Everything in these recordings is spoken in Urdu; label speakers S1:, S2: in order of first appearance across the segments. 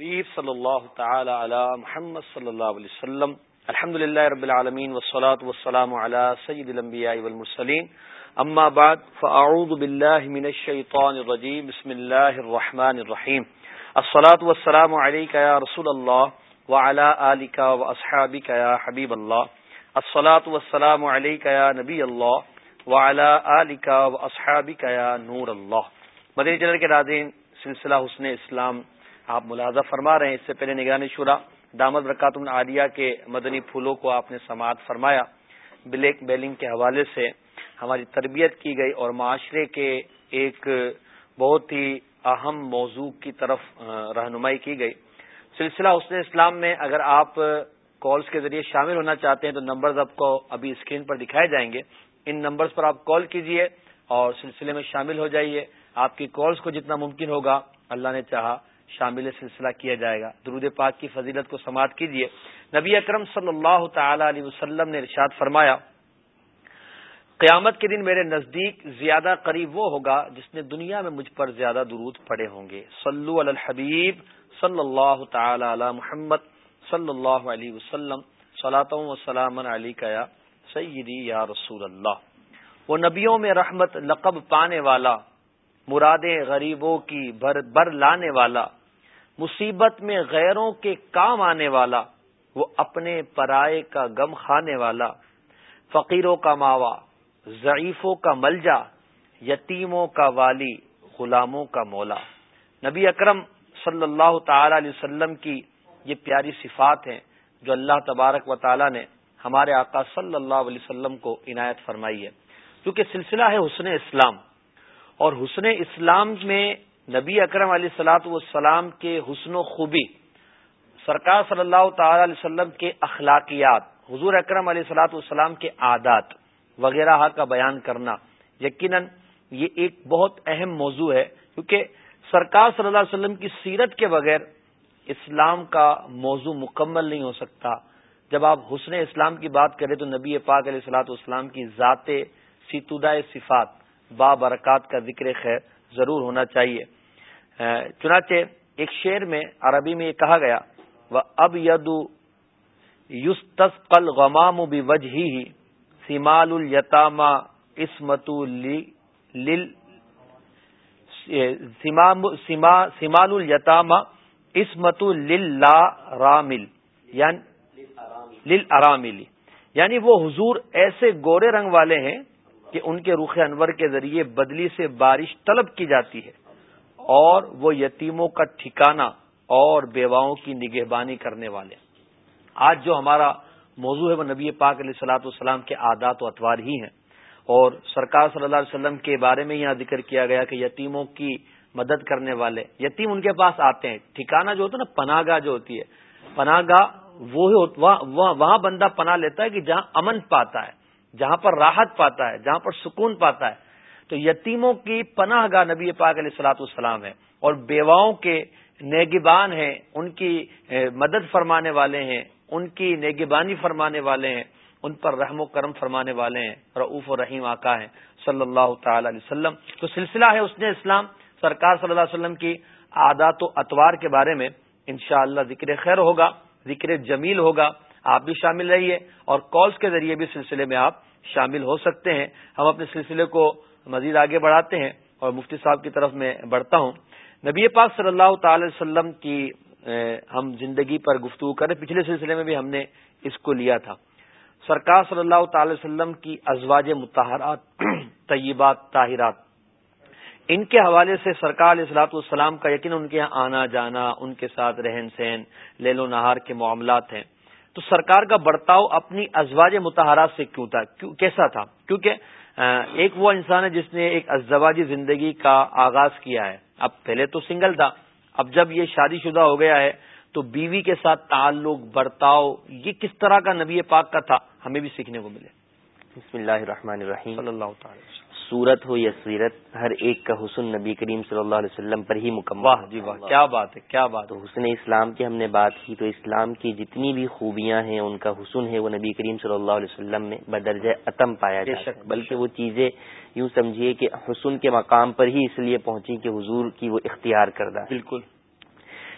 S1: حبیب صلی اللہ تعالی علی محمد صلی اللہ علیہ وسلم. الحمد للہ رب العالمین والصلاة والسلام علی سید الانبیاء والمرسلین اما بعد فاعوذ باللہ من الشیطان الرجیم بسم اللہ الرحمن الرحیم الصلاة والسلام علیکہ یا رسول اللہ وعلى آلکہ واصحابکہ یا حبیب اللہ الصلاة والسلام علیکہ یا نبی اللہ وعلى آلکہ واصحابکہ یا نور اللہ مدینہ چینل کے ناظرین، سلسلہ حسن اسلام آپ ملازہ فرما رہے ہیں۔ اس سے پہلے نگرانی شورا دامد برکاتم عالیہ کے مدنی پھولوں کو آپ نے سماعت فرمایا۔ بلیک بیلنگ کے حوالے سے ہماری تربیت کی گئی اور معاشرے کے ایک بہت ہی اہم موضوع کی طرف رہنمائی کی گئی۔ سلسلہ حسن اسلام میں اگر آپ کالز کے ذریعے شامل ہونا چاہتے ہیں تو نمبرز آپ کو ابھی اسکرین پر دکھائے جائیں گے۔ ان نمبرز پر آپ کال کیجیے اور سلسلے میں شامل ہو جائیے۔ آپ کی کالز کو جتنا ممکن ہوگا، اللہ نے چاہا شامل سلسلہ کیا جائے گا۔ درود پاک کی فضیلت کو سماعت کیجیے۔ نبی اکرم صلی اللہ تعالی علیہ وسلم نے ارشاد فرمایا، قیامت کے دن میرے نزدیک زیادہ قریب وہ ہوگا جس نے دنیا میں مجھ پر زیادہ درود پڑے ہوں گے۔ صلو علی الحبیب صلی اللہ تعالی علی محمد صلی اللہ علیہ وسلم۔ صلاح وسلام علی یا سیدی یا رسول اللہ۔ وہ نبیوں میں رحمت لقب پانے والا، مرادیں غریبوں کی بر بر لانے والا مصیبت میں غیروں کے کام آنے والا، وہ اپنے پرائے کا غم کھانے والا، فقیروں کا ماوا، ضعیفوں کا ملجا، یتیموں کا والی، غلاموں کا مولا۔ نبی اکرم صلی اللہ تعالی علیہ وسلم کی یہ پیاری صفات ہیں جو اللہ تبارک و تعالی نے ہمارے آقا صلی اللہ علیہ وسلم کو عنایت فرمائی ہے۔ کیونکہ سلسلہ ہے حسن اسلام، اور حسن اسلام میں نبی اکرم علیہ سلاۃ والسلام کے حسن و خوبی، سرکار صلی اللہ تعالی علیہ وسلم کے اخلاقیات، حضور اکرم علیہ سلاۃ والسلام کے عادات وغیرہ کا بیان کرنا، یقیناً یہ ایک بہت اہم موضوع ہے، کیونکہ سرکار صلی اللہ علیہ وسلم کی سیرت کے بغیر اسلام کا موضوع مکمل نہیں ہو سکتا۔ جب آپ حسن اسلام کی بات کریں تو نبی پاک علیہ سلاۃ والسلام کی ذات ستودہ صفات با برکات کا ذکر خیر۔ ضرور ہونا چاہیے۔ چنانچہ ایک شعر میں عربی میں یہ کہا گیا وہ اب ید یوس تسقل غمام بھی وجہ ہی سیمال التامہ اسمت سیمال التامہ اسمت للہ رامل یعنی لل اراملی یعنی وہ حضور ایسے گورے رنگ والے ہیں کہ ان کے رخ انور کے ذریعے بدلی سے بارش طلب کی جاتی ہے اور وہ یتیموں کا ٹھکانہ اور بیواؤں کی نگہبانی کرنے والے آج جو ہمارا موضوع ہے وہ نبی پاک علیہ سلاۃ والسلام کے عادات و اتوار ہی ہیں۔ اور سرکار صلی اللہ علیہ وسلم کے بارے میں یہاں ذکر کیا گیا کہ یتیموں کی مدد کرنے والے یتیم ان کے پاس آتے ہیں۔ ٹھکانہ جو ہوتا ہے نا، پناہ گاہ جو ہوتی ہے۔ پناہ گاہ وہ وہاں بندہ پناہ لیتا ہے کہ جہاں امن پاتا ہے۔ جہاں پر راحت پاتا ہے، جہاں پر سکون پاتا ہے، تو یتیموں کی پناہ گاہ نبی پاک علیہ سلاۃ السلام ہے اور بیواؤں کے نیگبان ہیں، ان کی مدد فرمانے والے ہیں، ان کی نیگبانی فرمانے والے ہیں، ان پر رحم و کرم فرمانے والے ہیں رعوف و رحیم آقا ہیں، صلی اللہ تعالی علیہ وسلم۔ تو سلسلہ ہے اس نے اسلام سرکار صلی اللہ علیہ وسلم کی عادات و اتوار کے بارے میں، انشاءاللہ ذکر خیر ہوگا، ذکر جمیل ہوگا۔ آپ بھی شامل رہیے اور کالز کے ذریعے بھی سلسلے میں آپ شامل ہو سکتے ہیں۔ ہم اپنے سلسلے کو مزید آگے بڑھاتے ہیں اور مفتی صاحب کی طرف میں بڑھتا ہوں۔ نبی پاک صلی اللہ تعالی وسلم کی ہم زندگی پر گفتگو کریں۔ پچھلے سلسلے میں بھی ہم نے اس کو لیا تھا۔ سرکار صلی اللہ تعالی وسلم کی ازواج متحرات طیبات، طاہرات، ان کے حوالے سے سرکار علیہ السلاط والسلام کا یقین ان کے یہاں آنا جانا، ان کے ساتھ رہن سہن، لیل و نہار کے معاملات ہیں۔ تو سرکار کا برتاؤ اپنی ازواج متحرات سے کیوں تھا؟ کیسا تھا؟ کیونکہ ایک وہ انسان ہے جس نے ایک ازواجی زندگی کا آغاز کیا ہے۔ اب پہلے تو سنگل تھا اب جب یہ شادی شدہ ہو گیا ہے تو بیوی کے ساتھ تعلق برتاؤ یہ کس طرح کا نبی پاک کا تھا؟ ہمیں بھی سیکھنے کو ملے۔
S2: بسم اللہ الرحمن الرحیم۔
S1: صلی اللہ تعالی
S2: صورت ہو یا سیرت ہر ایک کا حسن نبی کریم صلی اللہ علیہ وسلم پر ہی مکمل
S1: واہ جی واہ کیا بات ہے کیا بات
S2: تو حسن اسلام کی ہم نے بات کی تو اسلام کی جتنی بھی خوبیاں ہیں ان کا حسن ہے وہ نبی کریم صلی اللہ علیہ وسلم میں بدرجہ عتم پایا جائے بلکہ وہ چیزیں یوں سمجھیے کہ حسن کے مقام پر ہی اس لیے پہنچی کہ حضور کی وہ اختیار کردہ
S1: بالکل۔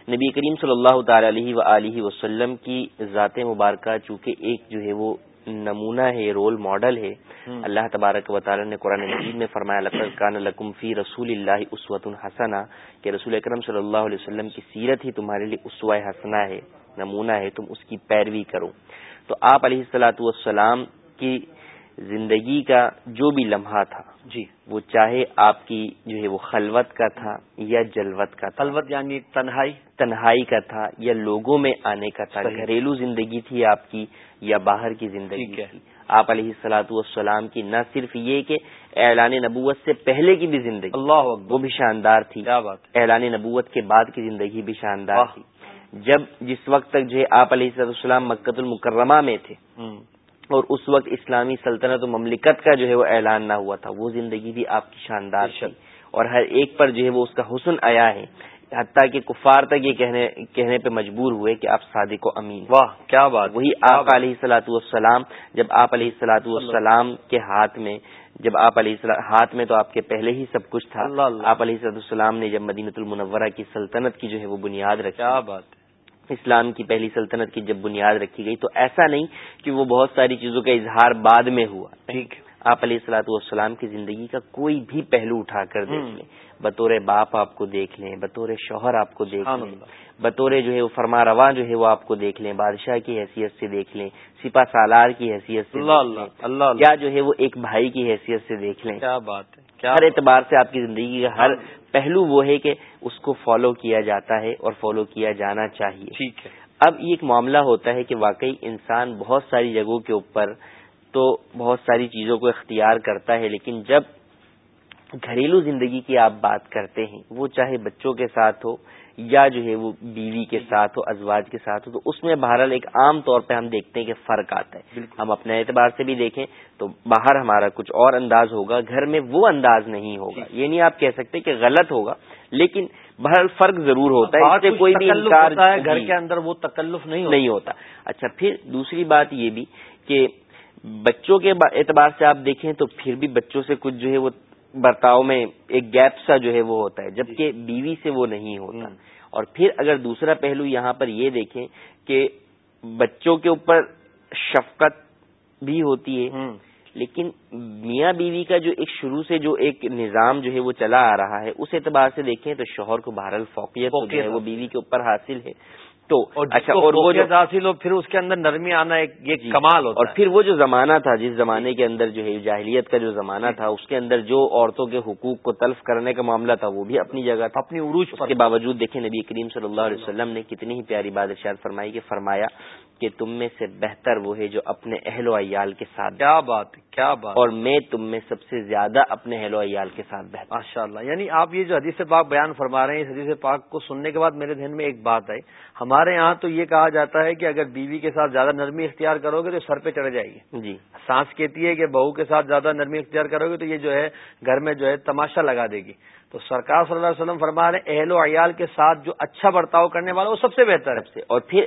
S2: نبی کریم صلی اللہ تعالی علیہ و وسلم کی ذات مبارکہ چونکہ ایک جو ہے وہ نمونہ ہے رول ماڈل ہے۔ اللہ تبارک و تعالی نے قرآن مجید میں فرمایا کان لکم فی رسول اللہ اسوت الحسنہ کہ رسول اکرم صلی اللہ علیہ وسلم کی سیرت ہی تمہارے لیے اسوائے حسنہ ہے نمونہ ہے تم اس کی پیروی کرو۔ تو آپ علیہ السلاۃ والسلام کی زندگی کا جو بھی لمحہ تھا
S1: جی۔
S2: وہ چاہے آپ کی جو ہے وہ خلوت کا تھا یا جلوت کا
S1: تھا۔ خلوت یعنی تنہائی۔
S2: تنہائی کا تھا یا لوگوں میں آنے کا تھا۔ گھریلو زندگی تھی آپ کی یا باہر کی زندگی تھی۔ آپ علیہ السلاۃ والسلام کی نہ صرف یہ کہ اعلان نبوت سے پہلے کی بھی زندگی
S1: اللہ
S2: وہ بھی شاندار تھی۔ اعلان نبوت کے بعد کی زندگی بھی شاندار تھی۔ جب جس وقت تک جو ہے آپ علیہ السلام مکت المکرمہ میں تھے اور اس وقت اسلامی سلطنت و مملکت کا جو ہے وہ اعلان نہ ہوا تھا وہ زندگی بھی آپ کی شاندار تھی۔ اور ہر ایک پر جو ہے وہ اس کا حسن آیا ہے۔ حتیٰ کہ کفار تک یہ کہنے کہنے پہ مجبور ہوئے کہ آپ صادق و امین۔
S1: واہ کیا بات۔
S2: وہی آپ علیہ السلاۃ والسلام جب آپ علیہ السلاۃ والسلام کے ہاتھ میں جب آپ علیہ ہاتھ میں تو آپ کے پہلے ہی سب کچھ تھا۔ آپ علیہ السلام نے جب مدینت المنورہ کی سلطنت کی جو ہے وہ بنیاد رکھی۔
S1: کیا بات۔
S2: اسلام کی پہلی سلطنت کی جب بنیاد رکھی گئی تو ایسا نہیں کہ وہ بہت ساری چیزوں کا اظہار بعد میں ہوا۔
S1: ٹھیک۔
S2: آپ علیہ السلاۃ والسلام کی زندگی کا کوئی بھی پہلو اٹھا کر دیکھ لیں۔ بطور باپ آپ کو دیکھ لیں بطور شوہر آپ کو دیکھ لیں۔ بطور جو ہے وہ فرما رواں جو ہے وہ آپ کو دیکھ لیں۔ بادشاہ کی حیثیت سے دیکھ لیں سپا سالار کی حیثیت سے
S1: اللہ۔
S2: یا جو ہے وہ ایک بھائی کی حیثیت سے دیکھ لیں۔
S1: کیا بات ہے۔
S2: ہر اعتبار سے آپ کی زندگی کا ہر پہلو وہ ہے کہ اس کو فالو کیا جاتا ہے اور فالو کیا جانا چاہیے۔
S1: ٹھیک ہے۔
S2: اب یہ ایک معاملہ ہوتا ہے کہ واقعی انسان بہت ساری جگہوں کے اوپر تو بہت ساری چیزوں کو اختیار کرتا ہے لیکن جب گھریلو زندگی کی آپ بات کرتے ہیں وہ چاہے بچوں کے ساتھ ہو یا جو ہے وہ بیوی کے ساتھ ہو ازواج کے ساتھ ہو تو اس میں بہرحال ایک عام طور پہ ہم دیکھتے ہیں کہ فرق آتا ہے۔ ہم اپنے اعتبار سے بھی دیکھیں تو باہر ہمارا کچھ اور انداز ہوگا گھر میں وہ انداز نہیں ہوگا۔ یہ نہیں آپ کہہ سکتے کہ غلط ہوگا لیکن بہرحال فرق ضرور ہوتا ہے کوئی بھی انکار
S1: گھر کے اندر وہ تکلف نہیں
S2: نہیں ہوتا۔ اچھا پھر دوسری بات یہ بھی کہ بچوں کے اعتبار سے آپ دیکھیں تو پھر بھی بچوں سے کچھ جو ہے وہ برتاؤ میں ایک گیپ سا جو ہے وہ ہوتا ہے جبکہ بیوی سے وہ نہیں ہوتا۔ اور پھر اگر دوسرا پہلو یہاں پر یہ دیکھیں کہ بچوں کے اوپر شفقت بھی ہوتی ہے لیکن میاں بیوی کا جو ایک شروع سے جو ایک نظام جو ہے وہ چلا آ رہا ہے اس اعتبار سے دیکھیں تو شوہر کو بہرحال فوقیت جو ہے وہ بیوی کے اوپر حاصل ہے۔
S1: تو اچھا اور وہ ہو پھر اس کے اندر نرمی آنا ایک یہ جی کمال ہوتا
S2: اور پھر وہ جو زمانہ تھا جس زمانے کے اندر جو ہے جاہلیت کا جو زمانہ تھا اس کے اندر جو عورتوں کے حقوق کو تلف کرنے کا معاملہ تھا وہ بھی اپنی جگہ تھا۔
S1: اپنی عروج
S2: کے باوجود دیکھیں نبی کریم صلی اللہ علیہ وسلم نے کتنی ہی پیاری بات ارشاد فرمائی کہ فرمایا کہ تم میں سے بہتر وہ ہے جو اپنے اہل و عیال کے ساتھ
S1: کیا بات کیا بات
S2: اور میں تم میں سب سے زیادہ اپنے اہل و عیال کے ساتھ بہتر
S1: ماشاء اللہ یعنی آپ یہ جو حدیث پاک بیان فرما رہے ہیں اس حدیث پاک کو سننے کے بعد میرے ذہن میں ایک بات آئی۔ ہمارے یہاں تو یہ کہا جاتا ہے کہ اگر بیوی کے ساتھ زیادہ نرمی اختیار کرو گے تو سر پہ چڑھ جائے گی
S2: جی۔
S1: سانس کہتی ہے کہ بہو کے ساتھ زیادہ نرمی اختیار کرو گے تو یہ جو ہے گھر میں جو ہے تماشا لگا دے گی۔ تو سرکار صلی اللہ علیہ وسلم فرما رہے اہل و عیال کے ساتھ جو اچھا برتاؤ کرنے والا وہ سب سے بہتر ہے۔
S2: اور پھر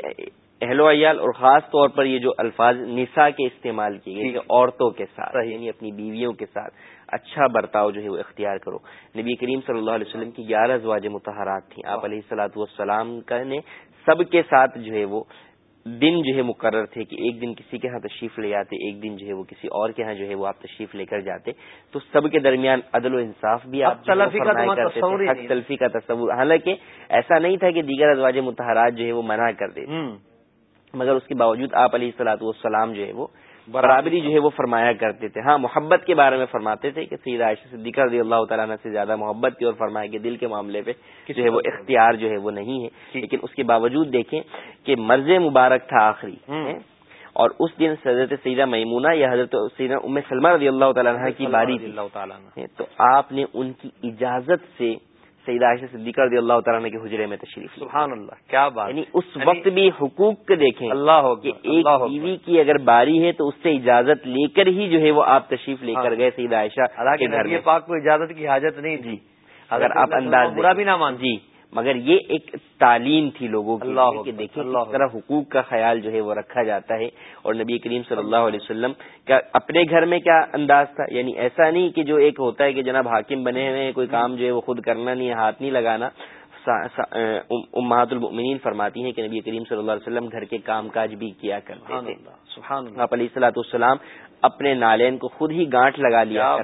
S2: اہل و عیال اور خاص طور پر یہ جو الفاظ نسا کے استعمال کیے گئے عورتوں کے ساتھ یعنی اپنی بیویوں کے ساتھ اچھا برتاؤ جو ہے وہ اختیار کرو۔ نبی کریم صلی اللہ علیہ وسلم کی گیارہ ازواج متحرات تھیں۔ آپ علیہ السلاۃ والسلام کا نے سب کے ساتھ جو ہے وہ دن جو ہے مقرر تھے کہ ایک دن کسی کے ہاں تشریف لے آتے ایک دن جو ہے وہ کسی اور کے ہاں جو ہے وہ آپ تشریف لے کر جاتے۔ تو سب کے درمیان عدل و انصاف بھی آپ تلفی کا تصور۔ حالانکہ ایسا نہیں تھا کہ دیگر ازواج متحرات جو ہے وہ منع کر دے مگر اس کے باوجود آپ علیہ السلاۃ والسلام جو ہے وہ برابری جو ہے وہ فرمایا کرتے تھے۔ ہاں محبت کے بارے میں فرماتے تھے کہ سید عائشہ صدیقہ رضی اللہ تعالیٰ سے زیادہ محبت کی اور فرمایا کہ دل کے معاملے پہ جو ہے وہ اختیار جو ہے وہ نہیں ہے۔ لیکن اس کے باوجود دیکھیں کہ مرض مبارک تھا آخری۔ اور اس دن حضرت سیدہ میمونہ یا حضرت سیدہ ام سلمہ رضی اللہ تعالیٰ کی باری اللہ تعالیٰ تو آپ نے ان کی اجازت سے سعید عائشہ صدیقہ رضی اللہ تعالیٰ کے حجرے میں تشریف
S1: سبحان اللہ کیا بات۔
S2: یعنی اس یعنی وقت بھی حقوق کے دیکھیں
S1: اللہ
S2: کہ ایک بیوی کی اگر باری ہے تو اس سے اجازت لے کر ہی جو ہے وہ آپ تشریف لے کر ہاں۔ گئے سعید عائشہ
S1: پاک کو اجازت کی حاجت نہیں
S2: جی۔ اگر آپ انداز
S1: برا بھی نہ مان
S2: جی۔ مگر یہ ایک تعلیم تھی لوگوں کی اللہ کہ دیکھیں کس طرح حقوق کا خیال جو ہے وہ رکھا جاتا ہے۔ اور نبی کریم صلی اللہ علیہ وسلم کا اپنے گھر میں کیا انداز تھا؟ یعنی ایسا نہیں کہ جو ایک ہوتا ہے کہ جناب حاکم بنے ہوئے کوئی کام جو ہے وہ خود کرنا نہیں ہے ہاتھ نہیں لگانا۔ امہات المؤمنین فرماتی ہیں کہ نبی کریم صلی اللہ علیہ وسلم گھر کے کام کاج بھی کیا کرتے تھے۔ آپ علیہ السلاۃ السلام اپنے نالین کو خود ہی گانٹ لگا لیا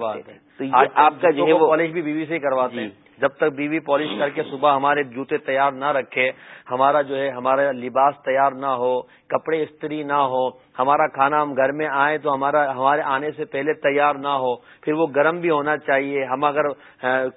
S1: آپ کا جو ہے وہ پالش بھی بیوی سے کرواتے ہیں۔ جی۔ جب تک بیوی پالش کر کے صبح ہمارے جوتے تیار نہ رکھے ہمارا جو ہے ہمارا لباس تیار نہ ہو کپڑے استری نہ ہو ہمارا کھانا ہم گھر میں آئے تو ہمارا ہمارے آنے سے پہلے تیار نہ ہو پھر وہ گرم بھی ہونا چاہیے۔ ہم اگر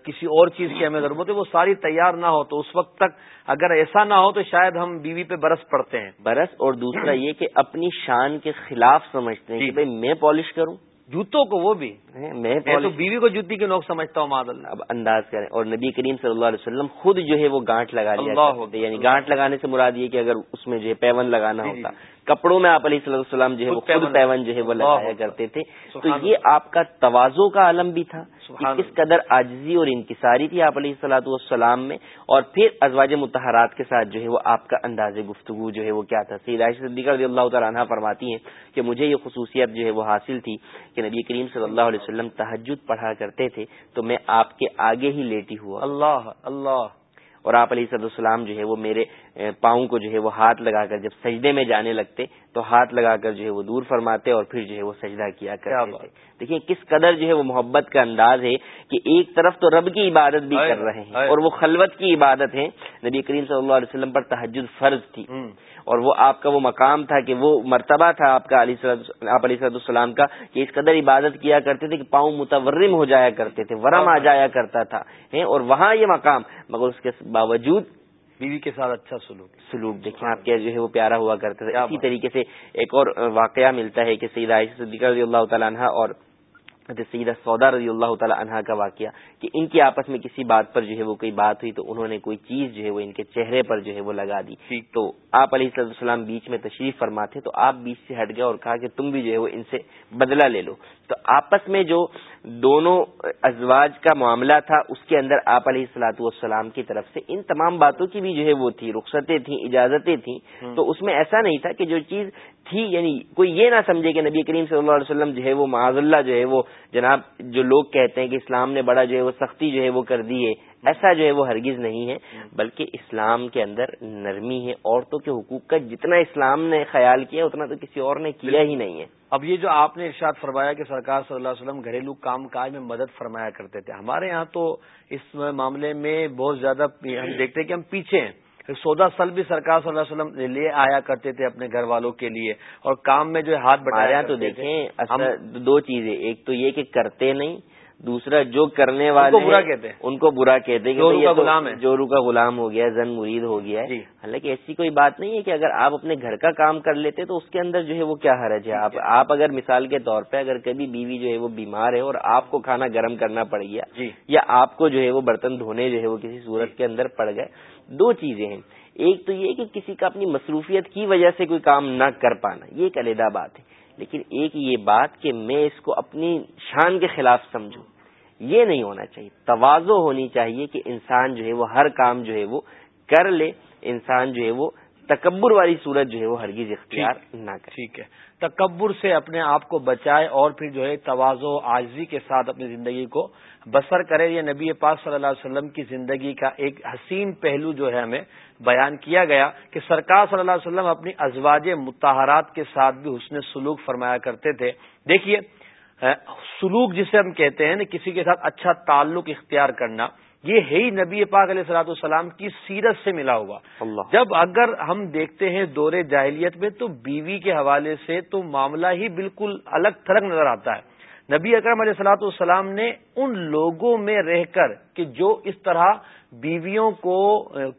S1: کسی اور چیز کی ہمیں ضرورت ہے وہ ساری تیار نہ ہو تو اس وقت تک اگر ایسا نہ ہو تو شاید ہم بیوی پہ برس پڑتے ہیں۔
S2: برس اور دوسرا یہ کہ اپنی شان کے خلاف سمجھتے ہیں جی۔ کہ میں پالش کروں۔
S1: جوتوں کو وہ بھی۔ میں تو بیوی کو جوتی کے نوک سمجھتا ہوں مادل
S2: اب انداز کریں۔ اور نبی کریم صلی اللہ علیہ وسلم خود جو ہے وہ گانٹ لگا لیا یعنی گانٹ لگانے سے مراد یہ کہ اگر اس میں جو ہے پیون لگانا جی، جی، ہوتا۔ جی۔ کپڑوں میں آپ علیہ صلی اللہ السلام جو ہے وہ خود پیون جو ہے وہ لگایا کرتے تھے۔ تو یہ آپ کا توازو کا عالم بھی تھا کس قدر آجزی اور انکساری تھی آپ علیہ صلاحت والسلام میں۔ اور پھر ازواج متحرات کے ساتھ جو ہے وہ آپ کا انداز گفتگو جو ہے وہ کیا تھا۔ سید عائشہ صدیقہ رضی اللہ تعالیٰ عنہ فرماتی ہیں کہ مجھے یہ خصوصیت جو ہے وہ حاصل تھی کہ نبی کریم صلی اللہ علیہ وسلم تحجد پڑھا کرتے تھے تو میں آپ کے آگے ہی لیٹی ہوا۔
S1: اللہ اللہ۔
S2: اور آپ علیہ صد السلام جو ہے وہ میرے پاؤں کو جو ہے وہ ہاتھ لگا کر جب سجدے میں جانے لگتے تو ہاتھ لگا کر جو ہے وہ دور فرماتے اور پھر جو ہے وہ سجدہ کیا کرتے تھے۔ دیکھیے کس قدر جو ہے وہ محبت کا انداز ہے کہ ایک طرف تو رب کی عبادت بھی کر رہے ہیں اور وہ خلوت کی عبادت ہے نبی کریم صلی اللہ علیہ وسلم پر تحجد فرض تھی۔ اور وہ آپ کا وہ مقام تھا کہ وہ مرتبہ تھا آپ کا علی آپ علیہ صد السلام کا کہ اس قدر عبادت کیا کرتے تھے کہ پاؤں متورم ہو جایا کرتے تھے ورم آ جایا کرتا تھا اور وہاں یہ مقام مگر اس کے باوجود
S1: بیوی کے ساتھ اچھا سلوک۔
S2: سلوک دیکھیں آپ کے جو ہے وہ پیارا ہوا کرتے تھے۔ اسی طریقے سے ایک اور واقعہ ملتا ہے کہ سید عائشہ صدیقہ رضی اللہ تعالیٰ عنہ اور سیدہ سودا رضی اللہ تعالی عنہا کا واقعہ کہ ان کی آپس میں کسی بات پر جو ہے وہ کوئی بات ہوئی تو انہوں نے کوئی چیز جو ہے وہ ان کے چہرے پر جو ہے وہ لگا دی۔ تو آپ علیہ السلام بیچ میں تشریف فرماتے تو آپ بیچ سے ہٹ گئے اور کہا کہ تم بھی جو ہے وہ ان سے بدلہ لے لو۔ تو آپس میں جو دونوں ازواج کا معاملہ تھا اس کے اندر آپ علیہ السلاۃ والسلام کی طرف سے ان تمام باتوں کی بھی جو ہے وہ تھی رخصتیں تھیں اجازتیں تھیں۔ تو اس میں ایسا نہیں تھا کہ جو چیز تھی یعنی کوئی یہ نہ سمجھے کہ نبی کریم صلی اللہ علیہ وسلم جو ہے وہ معاذ اللہ جو ہے وہ جناب جو لوگ کہتے ہیں کہ اسلام نے بڑا جو ہے وہ سختی جو ہے وہ کر دی ہے ایسا جو ہے وہ ہرگز نہیں ہے۔ بلکہ اسلام کے اندر نرمی ہے عورتوں کے حقوق کا جتنا اسلام نے خیال کیا اتنا تو کسی اور نے کیا ہی نہیں ہے۔
S1: اب یہ جو آپ نے ارشاد فرمایا کہ سرکار صلی اللہ علیہ وسلم گھریلو کام کاج میں مدد فرمایا کرتے تھے ہمارے ہاں تو اس معاملے میں بہت زیادہ ہم دیکھتے ہیں کہ ہم پیچھے ہیں۔ سودا سل بھی سرکار صلی اللہ علیہ وسلم لے آیا کرتے تھے اپنے گھر والوں کے لیے اور کام میں جو ہاتھ بڑھایا
S2: تو دیکھیں دو چیزیں ایک تو یہ کہ کرتے نہیں دوسرا جو کرنے والے
S1: برا کہتے ہیں۔
S2: ان کو برا کہتے ہیں
S1: جورو کا غلام ہے۔
S2: جورو کا غلام ہو گیا زن مرید ہو گیا ہے۔ جی۔ حالانکہ ایسی کوئی بات نہیں ہے کہ اگر آپ اپنے گھر کا کام کر لیتے تو اس کے اندر جو ہے وہ کیا حرج ہے؟ آپ آپ اگر مثال کے طور پہ اگر کبھی بیوی جو ہے وہ بیمار ہے اور آپ کو کھانا گرم کرنا پڑ گیا
S1: جی۔
S2: یا آپ کو جو ہے وہ برتن دھونے جو ہے وہ کسی صورت جی۔ کے اندر پڑ گئے دو چیزیں ہیں۔ ایک تو یہ کہ کسی کا اپنی مصروفیت کی وجہ سے کوئی کام نہ کر پانا یہ ایک علیحدہ بات ہے۔ لیکن ایک یہ بات کہ میں اس کو اپنی شان کے خلاف سمجھوں۔ یہ نہیں ہونا چاہیے۔ توازو ہونی چاہیے کہ انسان جو ہے وہ ہر کام جو ہے وہ کر لے انسان جو ہے وہ تکبر والی صورت جو ہے وہ ہرگیز اختیار نہ کرے۔
S1: ٹھیک ہے۔ تکبر سے اپنے آپ کو بچائے اور پھر جو ہے توازو آجزی کے ساتھ اپنی زندگی کو بسر کرے۔ یہ نبی پاک صلی اللہ علیہ وسلم کی زندگی کا ایک حسین پہلو جو ہے ہمیں بیان کیا گیا کہ سرکار صلی اللہ علیہ وسلم اپنی ازواج متحرات کے ساتھ بھی حسن سلوک فرمایا کرتے تھے۔ دیکھیے سلوک جسے ہم کہتے ہیں نا کسی کے ساتھ اچھا تعلق اختیار کرنا یہ ہے ہی نبی پاک علیہ سلاۃ السلام کی سیرت سے ملا ہوا۔
S2: اللہ۔
S1: جب اگر ہم دیکھتے ہیں دور جاہلیت میں تو بیوی کے حوالے سے تو معاملہ ہی بالکل الگ تھلگ نظر آتا ہے۔ نبی اکرم علیہ سلاۃ السلام نے ان لوگوں میں رہ کر کہ جو اس طرح بیویوں کو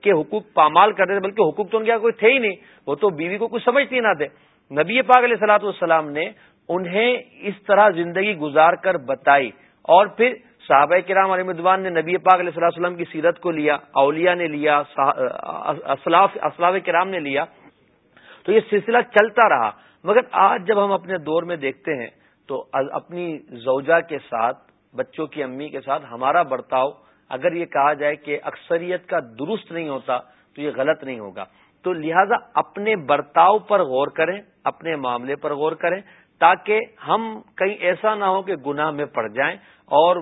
S1: کے حقوق پامال کرتے تھے بلکہ حقوق تو ان کے کوئی تھے ہی نہیں وہ تو بیوی کو کچھ سمجھتی نہ تھے۔ نبی پاک علیہ سلاۃ السلام نے انہیں اس طرح زندگی گزار کر بتائی اور پھر صحابہ کرام علیہ مدوان نے نبی پاک علیہ صلی وسلم کی سیرت کو لیا، اولیاء نے لیا اسلاف اسلاف کرام نے لیا، تو یہ سلسلہ چلتا رہا۔ مگر آج جب ہم اپنے دور میں دیکھتے ہیں تو اپنی زوجہ کے ساتھ، بچوں کی امی کے ساتھ ہمارا برتاؤ اگر یہ کہا جائے کہ اکثریت کا درست نہیں ہوتا تو یہ غلط نہیں ہوگا۔ تو لہذا اپنے برتاؤ پر غور کریں، اپنے معاملے پر غور کریں۔ تاکہ ہم کہیں ایسا نہ ہو کہ گناہ میں پڑ جائیں اور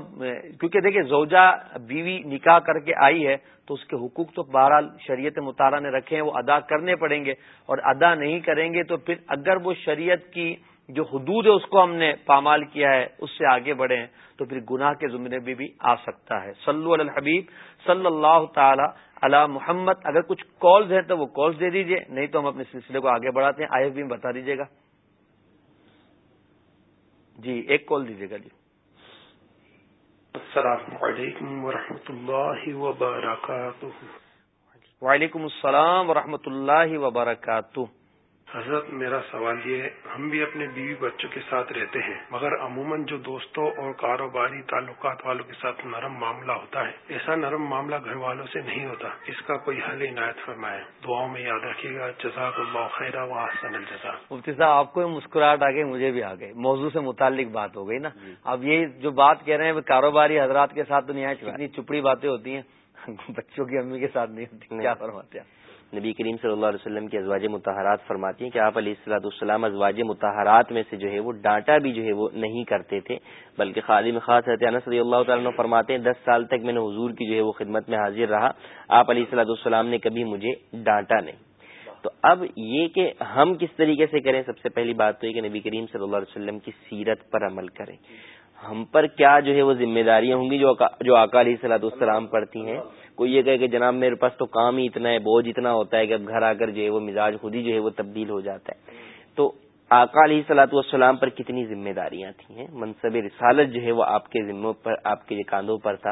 S1: کیونکہ دیکھیں زوجہ بیوی نکاح کر کے آئی ہے تو اس کے حقوق تو بہرحال شریعت مطالعہ نے رکھے ہیں، وہ ادا کرنے پڑیں گے اور ادا نہیں کریں گے تو پھر اگر وہ شریعت کی جو حدود ہے اس کو ہم نے پامال کیا ہے، اس سے آگے بڑھے ہیں، تو پھر گناہ کے زمرے میں بھی آ سکتا ہے۔ صلو علی الحبیب، صلی اللہ تعالی علی محمد۔ اگر کچھ کالز ہیں تو وہ کالز دے دیجیے، نہیں تو ہم اپنے سلسلے کو آگے بڑھاتے ہیں۔ آئی ایف بھی بتا دیجیے گا۔ جی ایک کال دیجیے گا جی۔
S3: السلام علیکم ورحمۃ اللہ وبرکاتہ۔
S1: وعلیکم السلام ورحمۃ اللہ وبرکاتہ۔
S3: حضرت میرا سوال یہ ہے ہم بھی اپنے بیوی بچوں کے ساتھ رہتے ہیں مگر عموماً جو دوستوں اور کاروباری تعلقات والوں کے ساتھ نرم معاملہ ہوتا ہے ایسا نرم معاملہ گھر والوں سے نہیں ہوتا۔ اس کا کوئی حل عنایت فرمائے دعاؤں میں یاد رکھیے گا۔ جزاک اللہ خیر و حسن الجزا
S1: مفتی صاحب آپ کو مسکراہٹ آ گئی مجھے بھی آ گئی۔ موضوع سے متعلق بات ہو گئی نا۔ جی۔ اب یہ جو بات کہہ رہے ہیں کاروباری حضرات کے ساتھ تو اتنی چپڑی باتیں ہوتی ہیں۔ بچوں کی امی کے ساتھ نہیں ہوتی کیا فرماتے ہیں؟
S2: نبی کریم صلی اللہ علیہ وسلم کی ازواج متحرات فرماتی ہیں کہ آپ علیہ السلاۃ السلام ازواج متحرات میں سے جو ہے وہ ڈانٹا بھی جو ہے وہ نہیں کرتے تھے، بلکہ خالی میں خاص انس صلی اللہ تعالیٰ فرماتے ہیں، دس سال تک میں نے حضور کی جو ہے وہ خدمت میں حاضر رہا، آپ علیہ السلاۃ السلام نے کبھی مجھے ڈانٹا نہیں۔ تو اب یہ کہ ہم کس طریقے سے کریں، سب سے پہلی بات تو یہ کہ نبی کریم صلی اللہ علیہ وسلم کی سیرت پر عمل کریں۔ ہم پر کیا جو ہے وہ ذمہ داریاں ہوں گی جو اکالی صلاح السلام پڑتی ہیں؟ کوئی یہ کہے کہ جناب میرے پاس تو کام ہی اتنا ہے، بوجھ اتنا ہوتا ہے کہ اب گھر آ کر جو ہے وہ مزاج خود ہی جو ہے وہ تبدیل ہو جاتا ہے۔ تو آقا علیہ صلاحت والسلام پر کتنی ذمہ داریاں تھیں، ہیں؟ منصب رسالت جو ہے وہ آپ کے ذموں پر، آپ کے کاندھوں پر تھا۔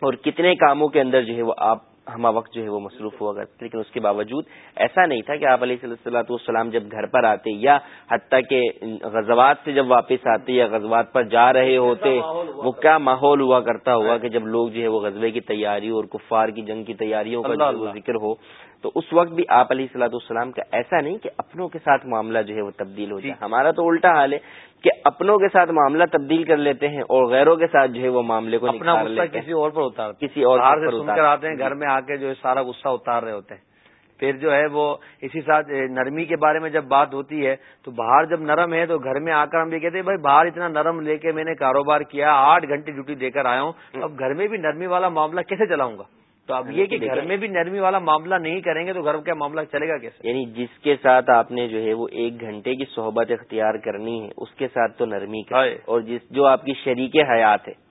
S2: اور کتنے کاموں کے اندر جو ہے وہ آپ ہما وقت جو ہے وہ مصروف ہوا کرتے لیکن اس کے باوجود ایسا نہیں تھا کہ آپ علیہ صلی اللہ والسلام جب گھر پر آتے یا حتیٰ کہ غزوات سے جب واپس آتے یا غزوات پر جا رہے ہوتے وہ کیا ماحول ہوا کرتا ہوا کہ جب لوگ جو ہے وہ غزبے کی تیاری اور کفار کی جنگ کی تیاریوں کا ذکر ہو۔ تو اس وقت بھی آپ علیہ صلاح السلام کا ایسا نہیں کہ اپنوں کے ساتھ معاملہ جو ہے وہ تبدیل ہو جائے۔ جی۔ ہمارا تو الٹا حال ہے کہ اپنوں کے ساتھ معاملہ تبدیل کر لیتے ہیں اور غیروں کے ساتھ جو ہے وہ معاملے کو
S1: اپنا غصہ کسی اور پر اتار کسی اور سن کر آتے ہیں گھر میں آ کے جو ہے سارا غصہ اتار رہے ہوتے ہیں۔ پھر جو ہے وہ اسی ساتھ نرمی کے بارے میں جب بات ہوتی ہے تو باہر جب نرم ہے تو گھر میں آ کر ہم یہ کہتے ہیں بھائی باہر اتنا نرم لے کے میں نے کاروبار کیا آٹھ گھنٹے ڈیوٹی دے کر آیا ہوں اب گھر میں بھی نرمی والا معاملہ کیسے چلاؤں گا؟ تو اب یہ کہ گھر میں بھی نرمی والا معاملہ نہیں کریں گے تو گھر کا معاملہ چلے گا کیسے؟
S2: یعنی جس کے ساتھ آپ نے جو ہے وہ ایک گھنٹے کی صحبت اختیار کرنی ہے اس کے ساتھ تو نرمی کا اور جس جو آپ کی شریک حیات ہے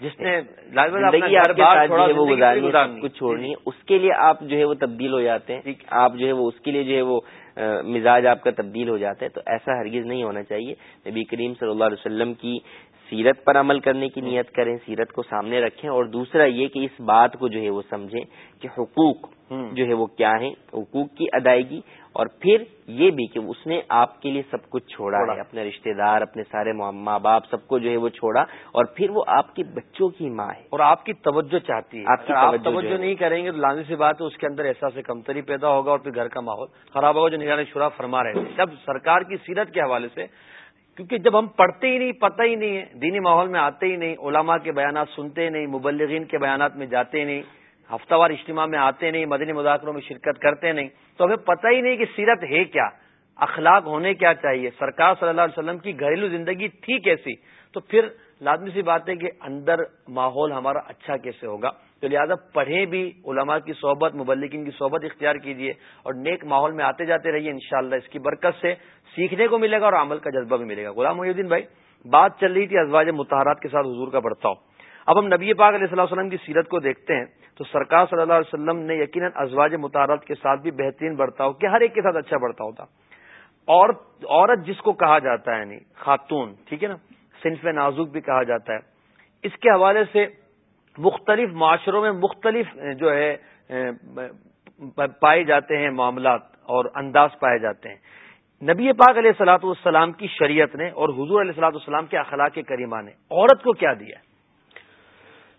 S1: جس نے
S2: وہ گزارنی کچھ چھوڑنی ہے اس کے لیے آپ جو ہے وہ تبدیل ہو جاتے ہیں۔ آپ جو ہے وہ اس کے لیے جو ہے وہ مزاج آپ کا تبدیل ہو جاتا ہے۔ تو ایسا ہرگز نہیں ہونا چاہیے۔ نبی کریم صلی اللہ علیہ وسلم کی سیرت پر عمل کرنے کی نیت کریں سیرت کو سامنے رکھیں اور دوسرا یہ کہ اس بات کو جو ہے وہ سمجھیں کہ حقوق جو ہے وہ کیا ہیں حقوق کی ادائیگی اور پھر یہ بھی کہ اس نے آپ کے لیے سب کچھ چھوڑا ہے اپنے رشتہ دار اپنے سارے ماں باپ سب کو جو ہے وہ چھوڑا اور پھر وہ آپ کے بچوں کی ماں ہے۔
S1: اور آپ کی توجہ چاہتی ہے۔ آپ کی توجہ نہیں کریں گے تو لازمی سی بات ہے اس کے اندر احساس کمتری پیدا ہوگا اور پھر گھر کا ماحول خراب ہوگا جو نگران شورا فرما رہے ہیں۔ جب سرکار کی سیرت کے حوالے سے کیونکہ جب ہم پڑھتے ہی نہیں، پتہ ہی نہیں ہے دینی ماحول میں آتے ہی نہیں، علماء کے بیانات سنتے ہی نہیں، مبلغین کے بیانات میں جاتے ہی نہیں ہفتہ وار اجتماع میں آتے نہیں، مدنی مذاکروں میں شرکت کرتے نہیں، تو ہمیں پتہ ہی نہیں کہ سیرت ہے کیا، اخلاق ہونے کیا چاہیے، سرکار صلی اللہ علیہ وسلم کی گھریلو زندگی تھی کیسی؟ تو پھر لازمی سی بات ہے کہ اندر ماحول ہمارا اچھا کیسے ہوگا؟ تو لہٰذا پڑھیں بھی، علماء کی صحبت، مبلکین کی صحبت اختیار کیجیے اور نیک ماحول میں آتے جاتے رہیے انشاءاللہ اس کی برکت سے۔ سیکھنے کو ملے گا اور عمل کا جذبہ بھی ملے گا۔ غلام محی الدین بھائی، بات چل رہی تھی ازواج متحرات کے ساتھ حضور کا بڑھتا اب ہم نبی پاک علیہ اللہ وسلم کی سیرت کو دیکھتے ہیں تو سرکار صلی اللہ علیہ وسلم نے یقیناً ازواج متحرات کے ساتھ بھی بہترین بڑھتا کہ ہر ایک کے ساتھ اچھا بڑھتا ہوتا اور، عورت جس کو کہا جاتا ہے یعنی خاتون، ٹھیک ہے نا؟ صنف نازک بھی کہا جاتا ہے۔ اس کے حوالے سے مختلف معاشروں میں مختلف جو ہے پائے جاتے ہیں معاملات اور انداز پائے جاتے ہیں۔ نبی پاک علیہ السلاۃ والسلام کی شریعت نے اور حضور علیہ السلاۃ والسلام کے اخلاق کریمہ نے عورت کو کیا دیا؟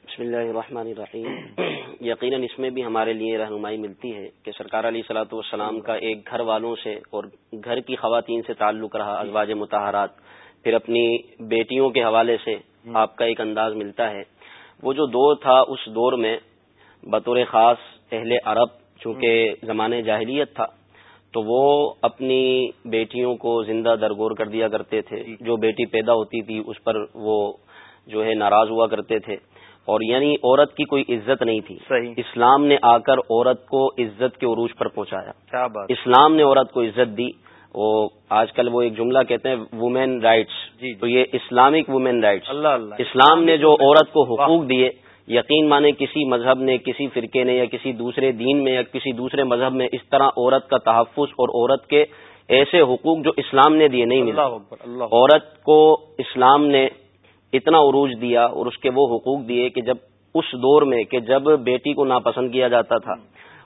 S4: بسم اللہ الرحمن الرحیم۔ یقیناً اس میں بھی ہمارے لیے رہنمائی ملتی ہے کہ سرکار علیہ صلاۃ والسلام کا ایک گھر والوں سے اور گھر کی خواتین سے تعلق رہا ازواج متحرات پھر اپنی بیٹیوں کے حوالے سے آپ کا ایک انداز ملتا ہے۔ وہ جو دور تھا اس دور میں بطور خاص اہل عرب چونکہ زمانے جاہلیت تھا تو وہ اپنی بیٹیوں کو زندہ درگور کر دیا کرتے تھے۔
S1: جی۔
S4: جو بیٹی پیدا ہوتی تھی اس پر وہ جو ہے ناراض ہوا کرتے تھے۔ اور یعنی عورت کی کوئی عزت نہیں تھی۔
S1: صحیح۔
S4: اسلام نے آ کر عورت کو عزت کے عروج پر پہنچایا۔
S1: کیا بات۔
S4: اسلام نے عورت کو عزت دی۔ وہ آج کل وہ ایک جملہ کہتے ہیں وومین رائٹس
S1: جی، جی۔
S4: تو یہ اسلامک وومین رائٹس
S1: اللہ اللہ.
S4: اسلام نے جو عورت کو حقوق دیے یقین مانے کسی مذہب نے کسی فرقے نے یا کسی دوسرے دین میں یا کسی دوسرے مذہب میں اس طرح عورت کا تحفظ اور عورت کے ایسے حقوق جو اسلام نے دیے نہیں ملے. عورت کو اسلام نے اتنا عروج دیا اور اس کے وہ حقوق دیے کہ جب اس دور میں کہ جب بیٹی کو ناپسند کیا جاتا تھا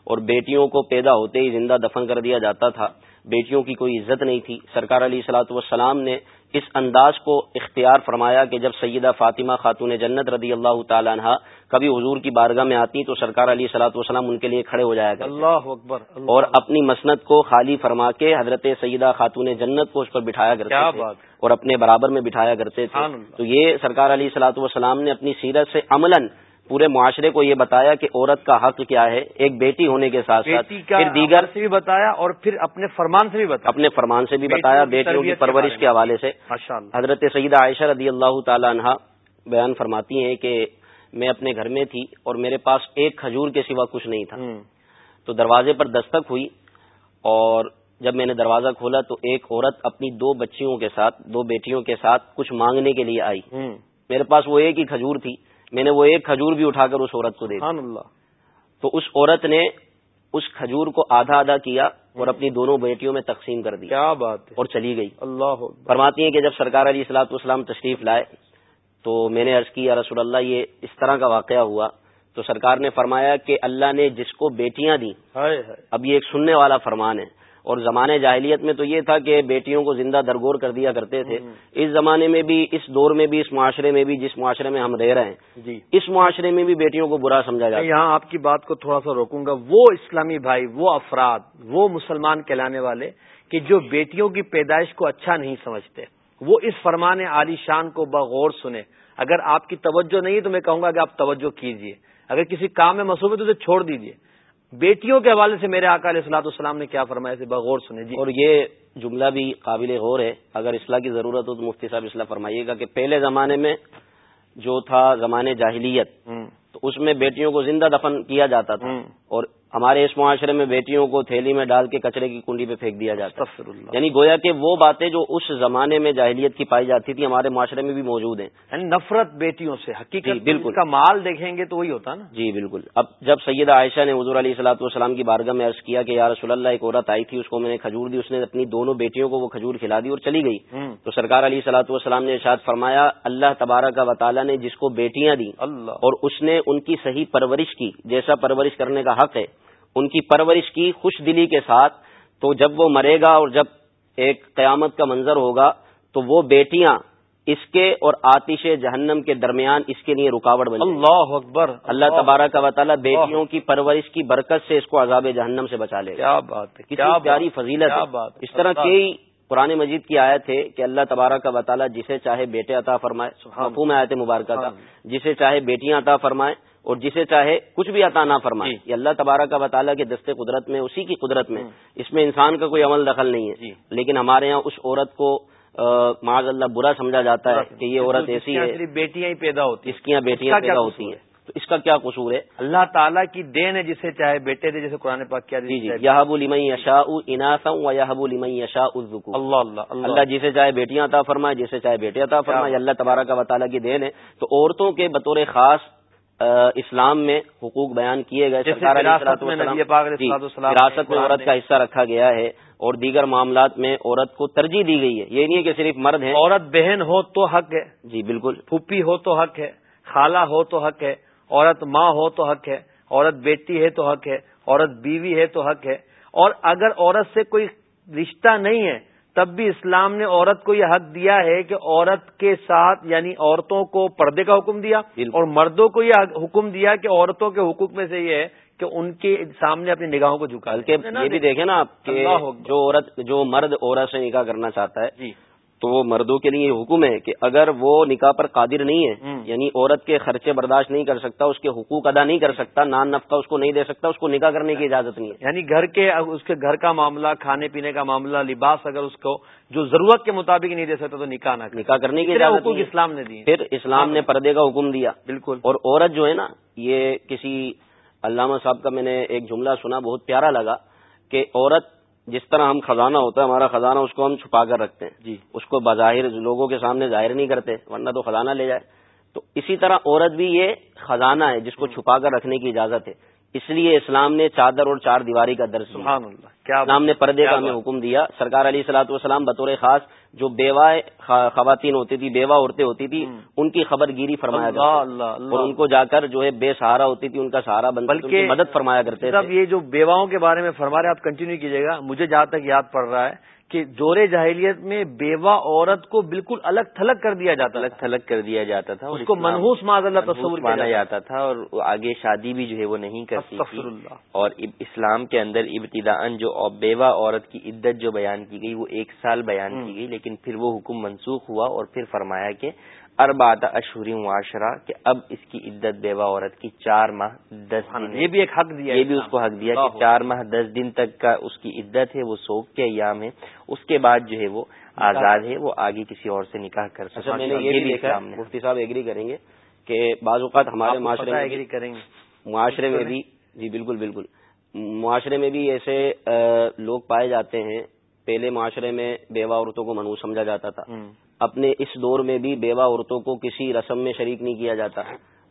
S4: اور بیٹیوں کو پیدا ہوتے ہی زندہ دفن کر دیا جاتا تھا بیٹیوں کی کوئی عزت نہیں تھی۔ سرکار علی سلاۃ والسلام نے اس انداز کو اختیار فرمایا کہ جب سیدہ فاطمہ خاتون جنت رضی اللہ تعالیٰ عنہ کبھی حضور کی بارگاہ میں آتی تو سرکار علی سلاۃ والسلام ان کے لیے کھڑے ہو جایا کرتے۔
S1: اللہ اکبر اللہ
S4: اور اپنی مسنت کو خالی فرما کے حضرت سیدہ خاتون جنت کو اس پر بٹھایا کرتے
S1: کیا
S4: تھے
S1: بات۔
S4: اور اپنے برابر میں بٹھایا کرتے تھے۔ تو یہ سرکار علی سلاۃ والسلام نے اپنی سیرت سے عملاً پورے معاشرے کو یہ بتایا کہ عورت کا حق کیا ہے ایک بیٹی ہونے کے ساتھ ساتھ پھر دیگر
S1: سے بھی بتایا اور پھر اپنے فرمان سے بھی بتایا۔
S4: اپنے فرمان سے بھی بتایا بیٹیوں کی پرورش کے۔ حوالے سے۔ حضرت سیدہ عائشہ رضی اللہ تعالی عنہ بیان فرماتی ہیں کہ میں اپنے گھر میں تھی اور میرے پاس ایک کھجور کے سوا کچھ نہیں تھا۔ تو دروازے پر دستک ہوئی اور جب میں نے دروازہ کھولا تو ایک عورت اپنی دو بچیوں کے ساتھ دو بیٹیوں کے ساتھ کچھ مانگنے کے لیے آئی۔ میرے پاس وہ ایک ہی کھجور تھی۔ میں نے وہ ایک کھجور بھی اٹھا کر اس عورت کو دے دی
S1: اللہ۔
S4: تو اس عورت نے اس کھجور کو آدھا آدھا کیا اور اپنی دونوں بیٹیوں میں تقسیم کر دیا
S1: کیا بات ہے۔
S4: اور چلی گئی۔
S1: اللہ
S4: فرماتی ہیں کہ جب سرکار علی اصلاۃ والسلام تشریف لائے تو میں نے عرض کی یا رسول اللہ یہ اس طرح کا واقعہ ہوا۔ تو سرکار نے فرمایا کہ اللہ نے جس کو بیٹیاں
S1: ہائے۔
S4: اب یہ ایک سننے والا فرمان ہے۔ اور زمانے جاہلیت میں تو یہ تھا کہ بیٹیوں کو زندہ درگور کر دیا کرتے تھے۔ اس زمانے میں بھی اس دور میں بھی اس معاشرے میں بھی جس معاشرے میں ہم رہ رہے ہیں۔
S1: جی۔
S4: اس معاشرے میں بھی بیٹیوں کو برا سمجھا جاتا ہے۔
S1: یہاں آپ کی بات کو تھوڑا سا روکوں گا۔ وہ اسلامی بھائی وہ افراد وہ مسلمان کہلانے والے کہ جو بیٹیوں کی پیدائش کو اچھا نہیں سمجھتے۔ وہ اس فرمان عالی شان کو بغور سنے اگر آپ کی توجہ نہیں ہے تو میں کہوں گا کہ آپ توجہ کیجیے اگر کسی کام میں مصروف ہے تو اسے چھوڑ دیجیے بیٹیوں کے حوالے سے میرے آقا علیہ السلاط السلام نے کیا فرمایا اسے بغور سنے جی۔
S4: اور یہ جملہ بھی قابل غور ہے۔ اگر اصلاح کی ضرورت ہو تو مفتی صاحب اصلاح فرمائیے گا کہ پہلے زمانے میں جو تھا زمانے جاہلیت تو اس میں بیٹیوں کو زندہ دفن کیا جاتا تھا۔ اور ہمارے اس معاشرے میں بیٹیوں کو تھیلی میں ڈال کے کچرے کی کنڈی پہ پھینک دیا جاتا
S1: اللہ۔
S4: یعنی گویا کہ وہ باتیں جو اس زمانے میں جاہلیت کی پائی جاتی تھی ہمارے معاشرے میں بھی موجود ہیں۔
S1: یعنی نفرت بیٹیوں سے حقیقت
S4: جی، بالکل۔
S1: کا مال دیکھیں گے تو وہی ہوتا نا۔
S4: جی بالکل۔ اب جب سیدہ عائشہ نے حضور علیہ صلاح والسلام کی بارگاہ میں عرض کیا کہ یا رسول اللہ ایک عورت آئی تھی اس کو میں نے کھجور دی اس نے اپنی دونوں بیٹیوں کو وہ کھجور کھلا دی اور چلی گئی۔ تو سرکار علی صلاح والسلام نے ارشاد فرمایا اللہ تبارک و تعالیٰ نے جس کو بیٹیاں دی
S1: اللہ۔
S4: اور اس نے ان کی صحیح پرورش کی جیسا پرورش کرنے کا حق ہے ان کی پرورش کی خوش دلی کے ساتھ تو جب وہ مرے گا اور جب ایک قیامت کا منظر ہوگا تو وہ بیٹیاں اس کے اور آتش جہنم کے درمیان اس کے لیے رکاوٹ بن جائیں گی۔
S1: اللہ اکبر
S4: اللہ تبارک و تعالیٰ بیٹیوں کی پرورش کی برکت سے اس کو عذاب جہنم سے بچا لے
S1: کیا بات ہے
S4: کتنی پیاری فضیلت اس طرح کئی قرآن مجید کی آیت ہے کہ اللہ تبارک و تعالیٰ جسے چاہے بیٹے عطا فرمائے مفہوم آیت مبارکہ کا
S1: سبحان
S4: جسے چاہے بیٹیاں عطا فرمائے اور جسے چاہے کچھ بھی عطا نہ فرمائے۔
S1: جی۔
S4: یہ اللہ تبارک و تعالیٰ کے دستے قدرت میں اسی کی قدرت میں اس میں انسان کا کوئی عمل دخل نہیں
S1: جی۔
S4: ہے لیکن ہمارے یہاں اس عورت کو آ، معاذ اللہ برا سمجھا جاتا ہے کہ یہ عورت ایسی ہے۔
S1: بیٹیاں ہی پیدا ہوتی
S4: جس کی یہاں بیٹیاں
S1: اس کا
S4: پیدا ہوتی؟ ہیں؟ تو اس کا کیا قصور ہے؟
S1: اللہ تعالیٰ کی دین ہے جسے چاہے بیٹے دے جیسے قرآن پاک کیا
S4: جی جی. یہب الم یشا اناسا و یہب الم یشا الزکو
S1: اللہ اللہ
S4: اللہ۔ جسے چاہے بیٹیاں عطا فرمائے جسے چاہے بیٹے عطا فرمائے اللہ تبارک و تعالیٰ کی دین ہے۔ تو عورتوں کے بطور خاص اسلام میں حقوق بیان کیے گئے۔
S1: وراثت
S4: الصلوۃ
S1: میں
S4: جی، عورت کا حصہ رکھا گیا ہے اور دیگر معاملات میں عورت کو ترجیح دی گئی ہے۔ یہ نہیں ہے کہ صرف مرد ہیں۔
S1: عورت بہن ہو تو حق ہے۔
S4: جی بالکل۔
S1: پھوپھی ہو تو حق ہے۔ خالہ ہو تو حق ہے۔ عورت ماں ہو تو حق ہے عورت بیٹی ہے تو حق ہے عورت بیوی ہے تو حق ہے اور اگر عورت سے کوئی رشتہ نہیں ہے تب بھی اسلام نے عورت کو یہ حق دیا ہے کہ عورت کے ساتھ یعنی عورتوں کو پردے کا حکم دیا۔ اور مردوں کو یہ حکم دیا کہ عورتوں کے حقوق میں سے یہ ہے کہ ان کے سامنے اپنی نگاہوں کو جھکا
S4: یہ بھی دیکھیں نا آپ۔ جو عورت جو مرد عورت سے نکاح کرنا چاہتا ہے
S1: جی
S4: تو وہ مردوں کے لیے حکم ہے کہ اگر وہ نکاح پر قادر نہیں ہے یعنی عورت کے خرچے برداشت نہیں کر سکتا اس کے حقوق ادا نہیں کر سکتا نان نفقہ اس کو نہیں دے سکتا اس کو نکاح کرنے کی اجازت نہیں ہے۔
S1: یعنی گھر کے اس کے گھر کا معاملہ کھانے پینے کا معاملہ لباس اگر اس کو جو ضرورت کے مطابق نہیں دے سکتا تو نکاح نہ
S4: نکاح کرنے کی اجازت
S1: اسلام نے دی
S4: پھر اسلام نے پردے کا حکم دیا۔
S1: بالکل۔
S4: اور عورت جو ہے نا یہ کسی علامہ صاحب کا میں نے ایک جملہ سنا بہت پیارا لگا کہ عورت جس طرح ہم خزانہ ہوتا ہے ہمارا خزانہ اس کو ہم چھپا کر رکھتے ہیں۔
S1: جی۔
S4: اس کو بظاہر لوگوں کے سامنے ظاہر نہیں کرتے ورنہ تو خزانہ لے جائے۔ تو اسی طرح عورت بھی یہ خزانہ ہے جس کو چھپا کر رکھنے کی اجازت ہے۔ اس لیے اسلام نے چادر اور چار دیواری کا درس
S1: سبحان اللہ کیا
S4: اسلام نے پردے کا ہمیں حکم دیا۔ سرکار علی سلاۃ والسلام بطور خاص جو بیوہ خواتین ہوتی تھی بیوہ عورتیں ہوتی تھی ان کی خبر گیری فرمایا
S1: کرتا
S4: اور ان کو جا کر جو ہے بے سہارا ہوتی تھی ان کا سہارا بن بلکہ مدد فرمایا کرتے
S1: تھے۔ یہ جو بیواؤں کے بارے میں فرما رہے آپ کنٹینیو کیجیے گا مجھے جہاں تک یاد پڑ رہا ہے کہ دور جاہلیت میں بیوہ عورت کو بالکل الگ تھلگ کر دیا جاتا
S2: الگ تھلگ کر دیا جاتا تھا
S1: اس کو منہوس معذ اللہ تصور
S2: مانا جاتا تھا اور آگے شادی بھی جو ہے وہ نہیں کرتی تھی۔ اور اسلام کے اندر ابتدا جو بیوہ عورت کی عدت جو بیان کی گئی وہ ایک سال بیان کی گئی لیکن پھر وہ حکم منسوخ ہوا اور پھر فرمایا کہ ارباد اشوری معاشرہ کہ اب اس کی عدت بیوہ عورت کی چار ماہ دس دن
S1: یہ بھی ایک حق دیا
S2: یہ بھی اس کو حق دیا کہ چار ماہ دس دن تک کا اس کی عدت ہے وہ سوک کے ایام ہے۔ اس کے بعد جو ہے وہ آزاد ہے وہ آگے کسی اور سے نکاح کر
S4: سکتا اچھا، میں نے یہ بھی دیکھا مفتی صاحب ایگری کریں گے کہ بعض اوقات ہمارے معاشرے میں ایگری کریں گے۔ معاشرے میں بھی جی بالکل بالکل۔ معاشرے میں بھی ایسے لوگ پائے جاتے ہیں۔ پہلے معاشرے میں بیوہ عورتوں کو منو سمجھا جاتا تھا۔ اپنے اس دور میں بھی بیوہ عورتوں کو کسی رسم میں شریک نہیں کیا جاتا۔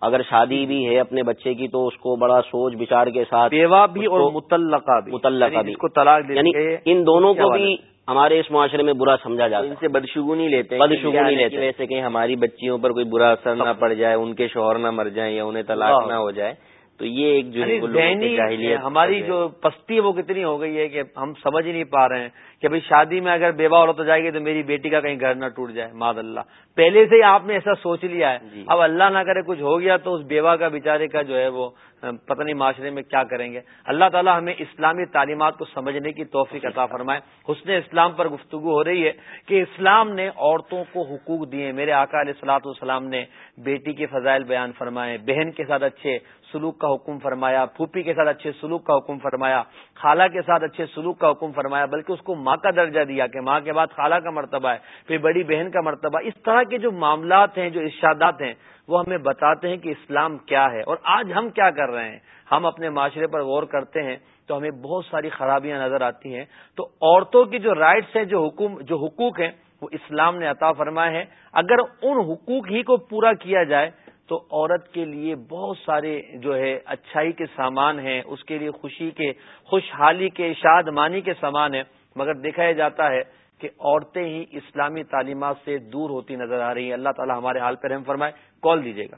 S4: اگر شادی بھی ہے اپنے بچے کی تو اس کو بڑا سوچ بچار کے ساتھ
S1: بیوہ بھی اور متعلقہ بھی
S4: متعلقہ
S1: یعنی بھی۔ کو طلاق
S4: یعنی ان دونوں کو بھی ہمارے اس معاشرے میں برا سمجھا جاتا۔ ہے ان
S2: سے بدشگونی لیتے
S4: بدشگونی لیتے۔
S2: ویسے کہ ہماری بچیوں پر کوئی برا اثر نہ پڑ جائے ان کے شوہر نہ مر جائیں یا انہیں طلاق نہ ہو جائے۔ تو یہ ایک جو
S1: یعنی ہماری جو پستی وہ کتنی ہو گئی ہے کہ ہم سمجھ ہی نہیں پا رہے ہیں۔ کہ بھائی شادی میں اگر بیوہ عورت ہو جائے گی تو میری بیٹی کا کہیں گھر نہ ٹوٹ جائے ماد اللہ۔ پہلے سے ہی آپ نے ایسا سوچ لیا ہے۔ جی۔ اب اللہ نہ کرے کچھ ہو گیا تو اس بیوہ کا بیچارے کا جو ہے وہ پتہ نہیں معاشرے میں کیا کریں گے۔ اللہ تعالیٰ ہمیں اسلامی تعلیمات کو سمجھنے کی توفیق عطا فرمائے۔ حسن اسلام پر گفتگو ہو رہی ہے کہ اسلام نے عورتوں کو حقوق دیے۔ میرے آقا علیہ السلاط والسلام نے بیٹی کے فضائل بیان فرمائے بہن کے ساتھ اچھے سلوک کا حکم فرمایا پھوپھی کے ساتھ اچھے سلوک کا حکم فرمایا خالہ کے ساتھ اچھے سلوک کا حکم فرمایا بلکہ اس کو ماں کا درجہ دیا کہ ماں کے بعد خالہ کا مرتبہ ہے، پھر بڑی بہن کا مرتبہ۔ اس طرح کے جو معاملات ہیں، جو ارشادات ہیں، وہ ہمیں بتاتے ہیں کہ اسلام کیا ہے۔ اور آج ہم کیا کر رہے ہیں؟ ہم اپنے معاشرے پر غور کرتے ہیں تو ہمیں بہت ساری خرابیاں نظر آتی ہیں۔ تو عورتوں کی جو رائٹس ہیں، جو حکم، جو حقوق ہیں، وہ اسلام نے عطا فرمائے ہیں۔ اگر ان حقوق ہی کو پورا کیا جائے تو عورت کے لیے بہت سارے جو ہے اچھائی کے سامان ہیں، اس کے لیے خوشی کے، خوشحالی کے شاد مانی کے سامان ہیں۔ مگر دیکھا جاتا ہے کہ عورتیں ہی اسلامی تعلیمات سے دور ہوتی نظر آ رہی ہیں۔ اللہ تعالی ہمارے حال پر رحم فرمائے۔ کال دیجیے گا۔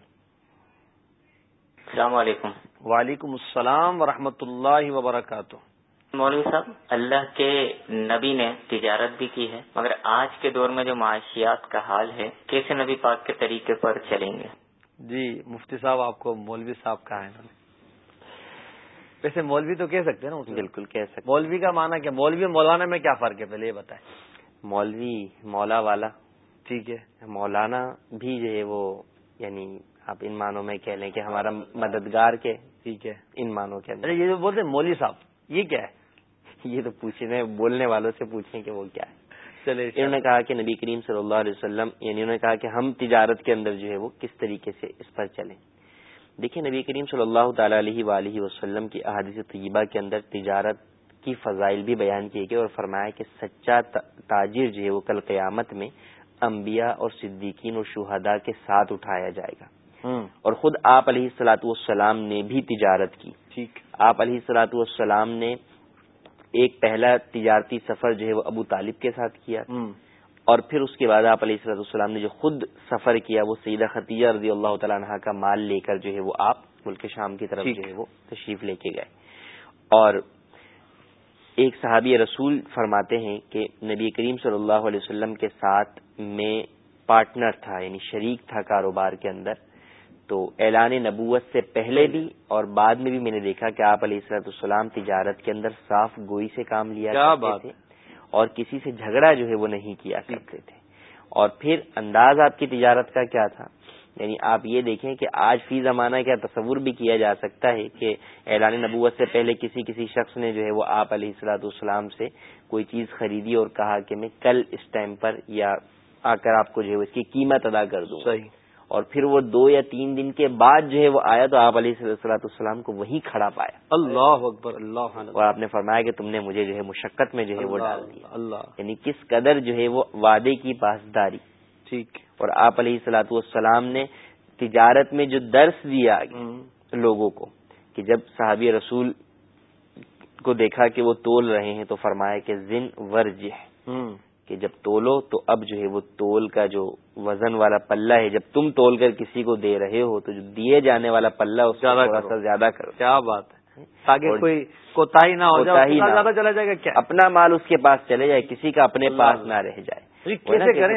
S5: السلام علیکم۔
S1: وعلیکم السلام ورحمۃ اللہ وبرکاتہ۔
S5: مولوی صاحب اللہ کے نبی نے تجارت بھی کی ہے مگر آج کے دور میں جو معاشیات کا حال ہے کیسے نبی پاک کے طریقے پر چلیں گے؟
S1: جی مفتی صاحب آپ کو مولوی صاحب کہا ہے۔ ویسے مولوی تو کہہ سکتے ہیں نا
S2: بالکل کہہ سکتے
S1: مولوی کا مانا کیا؟ مولوی مولانا میں کیا فرق ہے؟ پہلے یہ بتائیں۔
S2: مولوی مولا والا۔
S1: ٹھیک ہے۔
S2: مولانا بھی جو ہے وہ یعنی آپ ان معنوں میں کہہ لیں کہ ہمارا مددگار کے
S1: ٹھیک ہے۔
S2: ان معنوں کے
S1: اندر۔ یہ جو بولتے ہیں مولوی صاحب یہ کیا ہے؟
S2: یہ تو پوچھنے بولنے والوں سے پوچھیں کہ وہ کیا ہے۔
S1: چلے
S2: انہوں نے کہا کہ نبی کریم صلی اللہ علیہ وسلم یعنی انہوں نے کہا کہ ہم تجارت کے اندر جو ہے وہ کس طریقے سے اس پر چلیں۔ دیکھیں نبی کریم صلی اللہ تعالی علیہ وآلہ وسلم کی احادیث طیبہ کے اندر تجارت کی فضائل بھی بیان کیے گئے اور فرمایا کہ سچا تاجر جو ہے وہ کل قیامت میں انبیاء اور صدیقین اور شہداء کے ساتھ اٹھایا جائے گا۔ اور خود آپ علیہ السلاۃ والسلام نے بھی تجارت کی۔
S1: ٹھیک۔
S2: آپ علیہ السلاۃ والسلام نے ایک پہلا تجارتی سفر جو ہے وہ ابو طالب کے ساتھ کیا۔ اور پھر اس کے بعد آپ علیہ السلط السلام نے جو خود سفر کیا وہ سیدہ خطیہ رضی اللہ تعالیٰ عنہ کا مال لے کر جو ہے وہ آپ ملک شام کی طرف جو ہے وہ تشریف لے کے گئے۔ اور ایک صحابی رسول فرماتے ہیں کہ نبی کریم صلی اللہ علیہ وسلم کے ساتھ میں پارٹنر تھا یعنی شریک تھا کاروبار کے اندر۔ تو اعلان نبوت سے پہلے بھی اور بعد میں بھی میں نے دیکھا کہ آپ علیہ السلط السلام تجارت کے اندر صاف گوئی سے کام لیا کرتے تھے۔ اور کسی سے جھگڑا جو ہے وہ نہیں کیا کرتے تھے۔ اور پھر انداز آپ کی تجارت کا کیا تھا؟ یعنی آپ یہ دیکھیں کہ آج فی زمانہ کیا تصور بھی کیا جا سکتا ہے کہ اعلان نبوت سے پہلے کسی کسی شخص نے جو ہے وہ آپ علیہ السلاۃ والسلام سے کوئی چیز خریدی اور کہا کہ میں کل اس ٹائم پر یا آ کر آپ کو جو ہے اس کی قیمت ادا کر دوں۔
S1: صحیح۔
S2: اور پھر وہ دو یا تین دن کے بعد جو ہے وہ آیا تو آپ علیہ السلاۃ السلام کو وہی کھڑا پایا۔
S1: اللہ اکبر اللہ
S2: اور آپ نے فرمایا کہ تم نے مجھے جو ہے مشقت میں جو ہے وہ ڈال دیا۔
S1: اللہ۔
S2: یعنی کس قدر جو ہے وہ وعدے کی پاسداری۔
S1: ٹھیک۔
S2: اور آپ علیہ السلاۃ والسلام نے تجارت میں جو درس دیا لوگوں کو کہ جب صحابی رسول کو دیکھا کہ وہ تول رہے ہیں تو فرمایا کہ زن ورج کہ جب تولو تو اب جو ہے وہ تول کا جو وزن والا پلہ ہے جب تم تول کر کسی کو دے رہے ہو تو جو دیے جانے والا پلہ اس سا زیادہ کرو۔
S1: کیا بات ہے۔ تاکہ کوئی کوتا نہ ہو جائے زیادہ چلا جائے گا کیا؟
S2: اپنا مال اس کے پاس چلے جائے کسی کا اپنے پاس نہ رہ جائے۔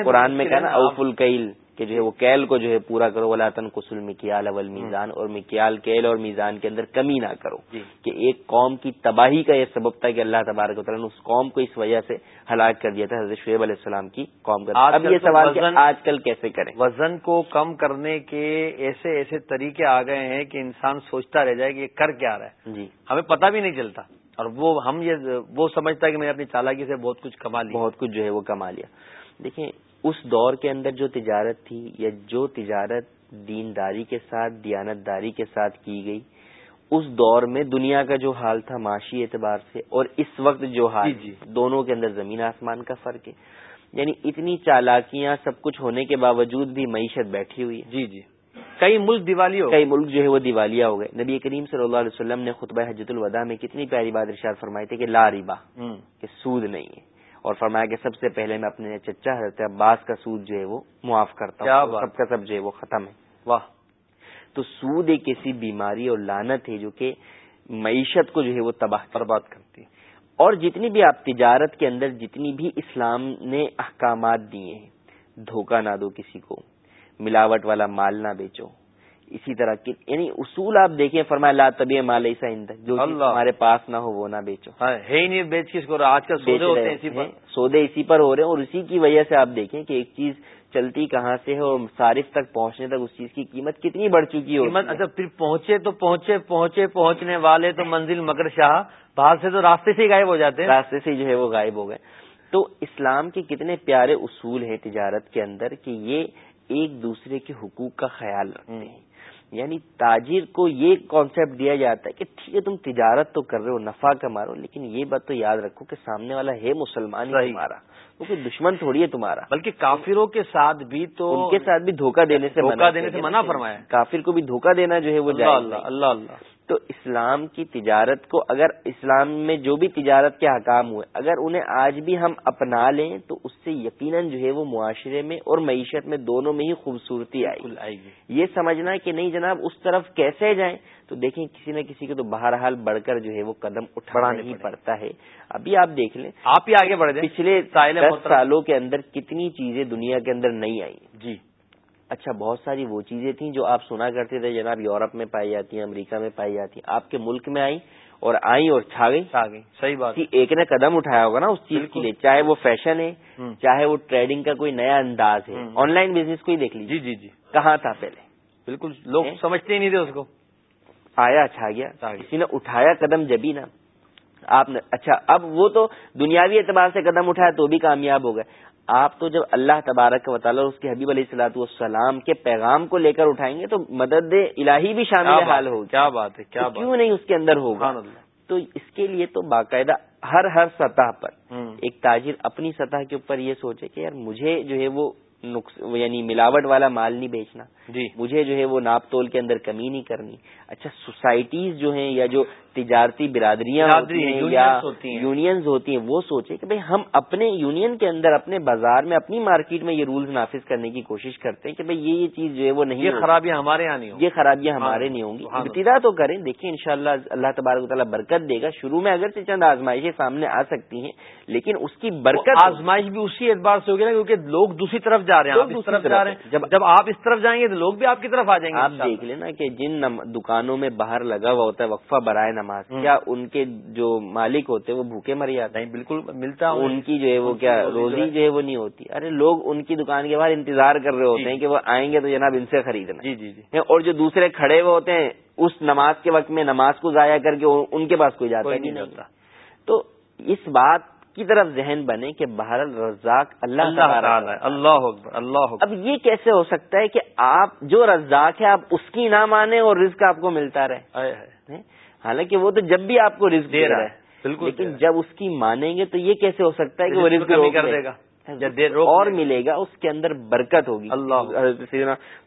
S2: قرآن میں کہنا اوف القیل۔ کہ جو ہے وہ کیل کو جو ہے پورا کرو ولاطن کسل مکیال اول میزان اور مکیال کیل اور میزان کے اندر کمی نہ کرو جی۔ کہ ایک قوم کی تباہی کا یہ سبب تھا کہ اللہ تبارک تعالیٰ نے اس قوم کو اس وجہ سے ہلاک کر دیا تھا حضرت شعیب علیہ السلام کی قوم کا۔ اب یہ سوال کہ آج کل کیسے کریں؟
S1: وزن کو کم کرنے کے ایسے ایسے طریقے آ گئے ہیں کہ انسان سوچتا رہ جائے کہ یہ کر کیا رہا ہے۔ جی۔ ہمیں پتہ بھی نہیں چلتا۔ اور وہ ہم یہ وہ سمجھتا ہے کہ میں نے اپنی چالاکی سے بہت کچھ کما لیا۔
S2: بہت کچھ جو ہے وہ کما لیا۔ دیکھیں اس دور کے اندر جو تجارت تھی یا جو تجارت دینداری کے ساتھ دیانت داری کے ساتھ کی گئی اس دور میں دنیا کا جو حال تھا معاشی اعتبار سے اور اس وقت جو حال جی جی۔ دونوں کے اندر زمین آسمان کا فرق ہے۔ یعنی اتنی چالاکیاں سب کچھ ہونے کے باوجود بھی معیشت بیٹھی ہوئی ہے۔
S1: جی جی۔ کئی ملک دیوالی
S2: کئی ملک جو ہے وہ دیوالیاں ہو گئے۔ نبی کریم صلی اللہ علیہ وسلم نے خطبہ حجت الوداع میں کتنی پیاری بات ارشاد فرمائی تھی کہ لا ریبا کہ سود نہیں ہے۔ اور فرمایا کہ سب سے پہلے میں اپنے چچا حضرت عباس کا سود جو ہے وہ معاف کرتا ہوں۔ سب کا سب جو ہے وہ ختم ہے۔ واہ۔ تو سود ایک ایسی بیماری اور لانت ہے جو کہ معیشت کو جو ہے وہ تباہ برباد کرتی ہے۔ اور جتنی بھی آپ تجارت کے اندر جتنی بھی اسلام نے احکامات دیے ہیں دھوکہ نہ دو کسی کو ملاوٹ والا مال نہ بیچو۔ اسی طرح کی یعنی اصول آپ دیکھیں فرمایا لا طبی مال ایسا جو ہمارے پاس نہ ہو وہ نہ بیچو۔
S1: ہاں، ہے ہی نہیں بیچ کس کو آج کل سودے ہوتے ہیں۔ اسی پر۔
S2: سودے اسی پر ہو رہے ہیں اور اسی کی وجہ سے آپ دیکھیں کہ ایک چیز چلتی کہاں سے ہے اور صارف تک پہنچنے تک اس چیز کی قیمت کتنی بڑھ چکی ہے
S1: اچھا پھر پہنچے تو پہنچے پہنچے پہنچنے والے تو منزل مگر شاہ۔ باہر سے تو راستے سے ہی غائب ہو جاتے ہیں۔
S2: راستے سے جو ہے وہ غائب ہو گئے۔ تو اسلام کے کتنے پیارے اصول ہیں تجارت کے اندر کہ یہ ایک دوسرے کے حقوق کا خیال رکھتے ہیں۔ یعنی تاجر کو یہ کانسیپٹ دیا جاتا ہے کہ ٹھیک ہے تم تجارت تو کر رہے ہو نفع کما رہے ہو لیکن یہ بات تو یاد رکھو کہ سامنے والا ہے مسلمان ہی تمہارا۔ وہ کوئی دشمن تھوڑی ہے تمہارا۔
S1: بلکہ کافروں کے ساتھ بھی تو
S2: ان کے ساتھ بھی دھوکہ دینے سے
S1: دھوکہ دینے سے منع فرمایا۔
S2: کافر کو بھی دھوکہ دینا جو ہے وہ
S1: اللہ اللہ اللہ۔
S2: تو اسلام کی تجارت کو اگر اسلام میں جو بھی تجارت کے حکام ہوئے اگر انہیں آج بھی ہم اپنا لیں تو اس سے یقیناً جو ہے وہ معاشرے میں اور معیشت میں دونوں میں ہی خوبصورتی آئے گی۔ یہ سمجھنا کہ نہیں جناب اس طرف کیسے جائیں تو دیکھیں کسی نہ کسی کو تو بہرحال بڑھ کر جو ہے وہ قدم اٹھانا نہیں پڑتا ہے۔ ابھی آپ دیکھ لیں
S1: آپ ہی آگے بڑھ جائیں۔
S2: پچھلے سالوں کے اندر کتنی چیزیں دنیا کے اندر نہیں آئی
S1: جی۔
S2: اچھا بہت ساری وہ چیزیں تھیں جو آپ سنا کرتے تھے جناب یورپ میں پائی جاتی ہیں امریکہ میں پائی جاتی ہیں۔ آپ کے ملک میں آئی اور آئی اور چھا گئی
S1: صحیح بات۔
S2: ایک نے قدم اٹھایا ہوگا نا اس چیز کے لیے چاہے وہ فیشن ہے چاہے وہ ٹریڈنگ کا کوئی نیا انداز ہے۔ آن لائن بزنس کو ہی دیکھ لیجیے
S1: جی جی جی۔
S2: کہاں تھا پہلے؟
S1: بالکل لوگ سمجھتے ہی نہیں تھے اس کو۔
S2: آیا چھا گیا۔ کسی نے اٹھایا قدم جبھی نا۔ آپ نے اچھا اب وہ تو دنیاوی اعتبار سے قدم اٹھایا تو بھی کامیاب ہو گئے۔ آپ تو جب اللہ تبارک و تعالیٰ اس کے حبیب علیہ السلاۃ والسلام کے پیغام کو لے کر اٹھائیں گے تو مدد الہی بھی شامل حال ہوگی۔
S1: کیا بات ہے کیا
S2: کیوں نہیں اس کے اندر ہوگا؟ تو اس کے لیے تو باقاعدہ ہر ہر سطح پر ایک تاجر اپنی سطح کے اوپر یہ سوچے کہ یار مجھے جو ہے وہ یعنی ملاوٹ والا مال نہیں بیچنا۔
S1: جی۔
S2: مجھے جو ہے وہ ناپ تول کے اندر کمی نہیں کرنی۔ اچھا سوسائٹیز جو ہیں یا جو تجارتی برادریاں ہوتی ہیں یا یونینز ہوتی ہیں۔ وہ سوچے کہ بھائی ہم اپنے یونین کے اندر اپنے بازار میں اپنی مارکیٹ میں یہ رولز نافذ کرنے کی کوشش کرتے ہیں کہ بھائی یہ یہ چیز جو ہے وہ نہیں
S1: یہ خرابیاں ہمارے یہاں نہیں
S2: یہ خرابیاں ہمارے نہیں ہوں گی۔ ابتدا تو کریں۔ دیکھیں انشاءاللہ اللہ تبارک و تعالیٰ برکت دے گا۔ شروع میں اگر سے چند آزمائشیں سامنے آ سکتی ہیں لیکن اس کی برکت
S1: آزمائش بھی اسی اعتبار سے ہوگی نا کیونکہ لوگ دوسری طرف جا جا رہے ہیں آپ اس طرف جا رہے ہیں۔ جب آپ اس طرف جائیں گے تو لوگ بھی آپ کی طرف آ جائیں گے
S2: آپ دیکھ لیں نا کہ جن دکانوں میں باہر لگا ہوا ہوتا ہے وقفہ برائے نماز کیا ان کے جو مالک ہوتے ہیں وہ بھوکے مر جاتے
S1: ہیں؟ بالکل ملتا
S2: ان کی جو ہے وہ کیا روزی جو ہے وہ نہیں ہوتی۔ ارے لوگ ان کی دکان کے باہر انتظار کر رہے ہوتے جی۔ ہیں کہ وہ آئیں گے تو جناب ان سے خریدنا۔ جی جی جی۔ اور جو دوسرے کھڑے ہوئے ہوتے ہیں اس نماز کے وقت میں نماز کو ضائع کر کے ان کے پاس کوئی جاتا نہیں ہوتا تو اس بات کی طرف ذہن بنے کہ بہر الرزاق اللہ
S1: اللہ اللہ
S2: اب یہ کیسے ہو سکتا ہے کہ آپ جو رزاق ہے آپ اس کی نہ مانیں اور رزق آپ کو ملتا رہے؟ حالانکہ وہ تو جب بھی آپ کو رزق دے رہا ہے۔ بالکل لیکن جب اس کی مانیں گے تو یہ کیسے ہو سکتا ہے کہ وہ رزق کر دے۔ گا۔ اور ملے گا اس کے اندر برکت ہوگی۔ اللہ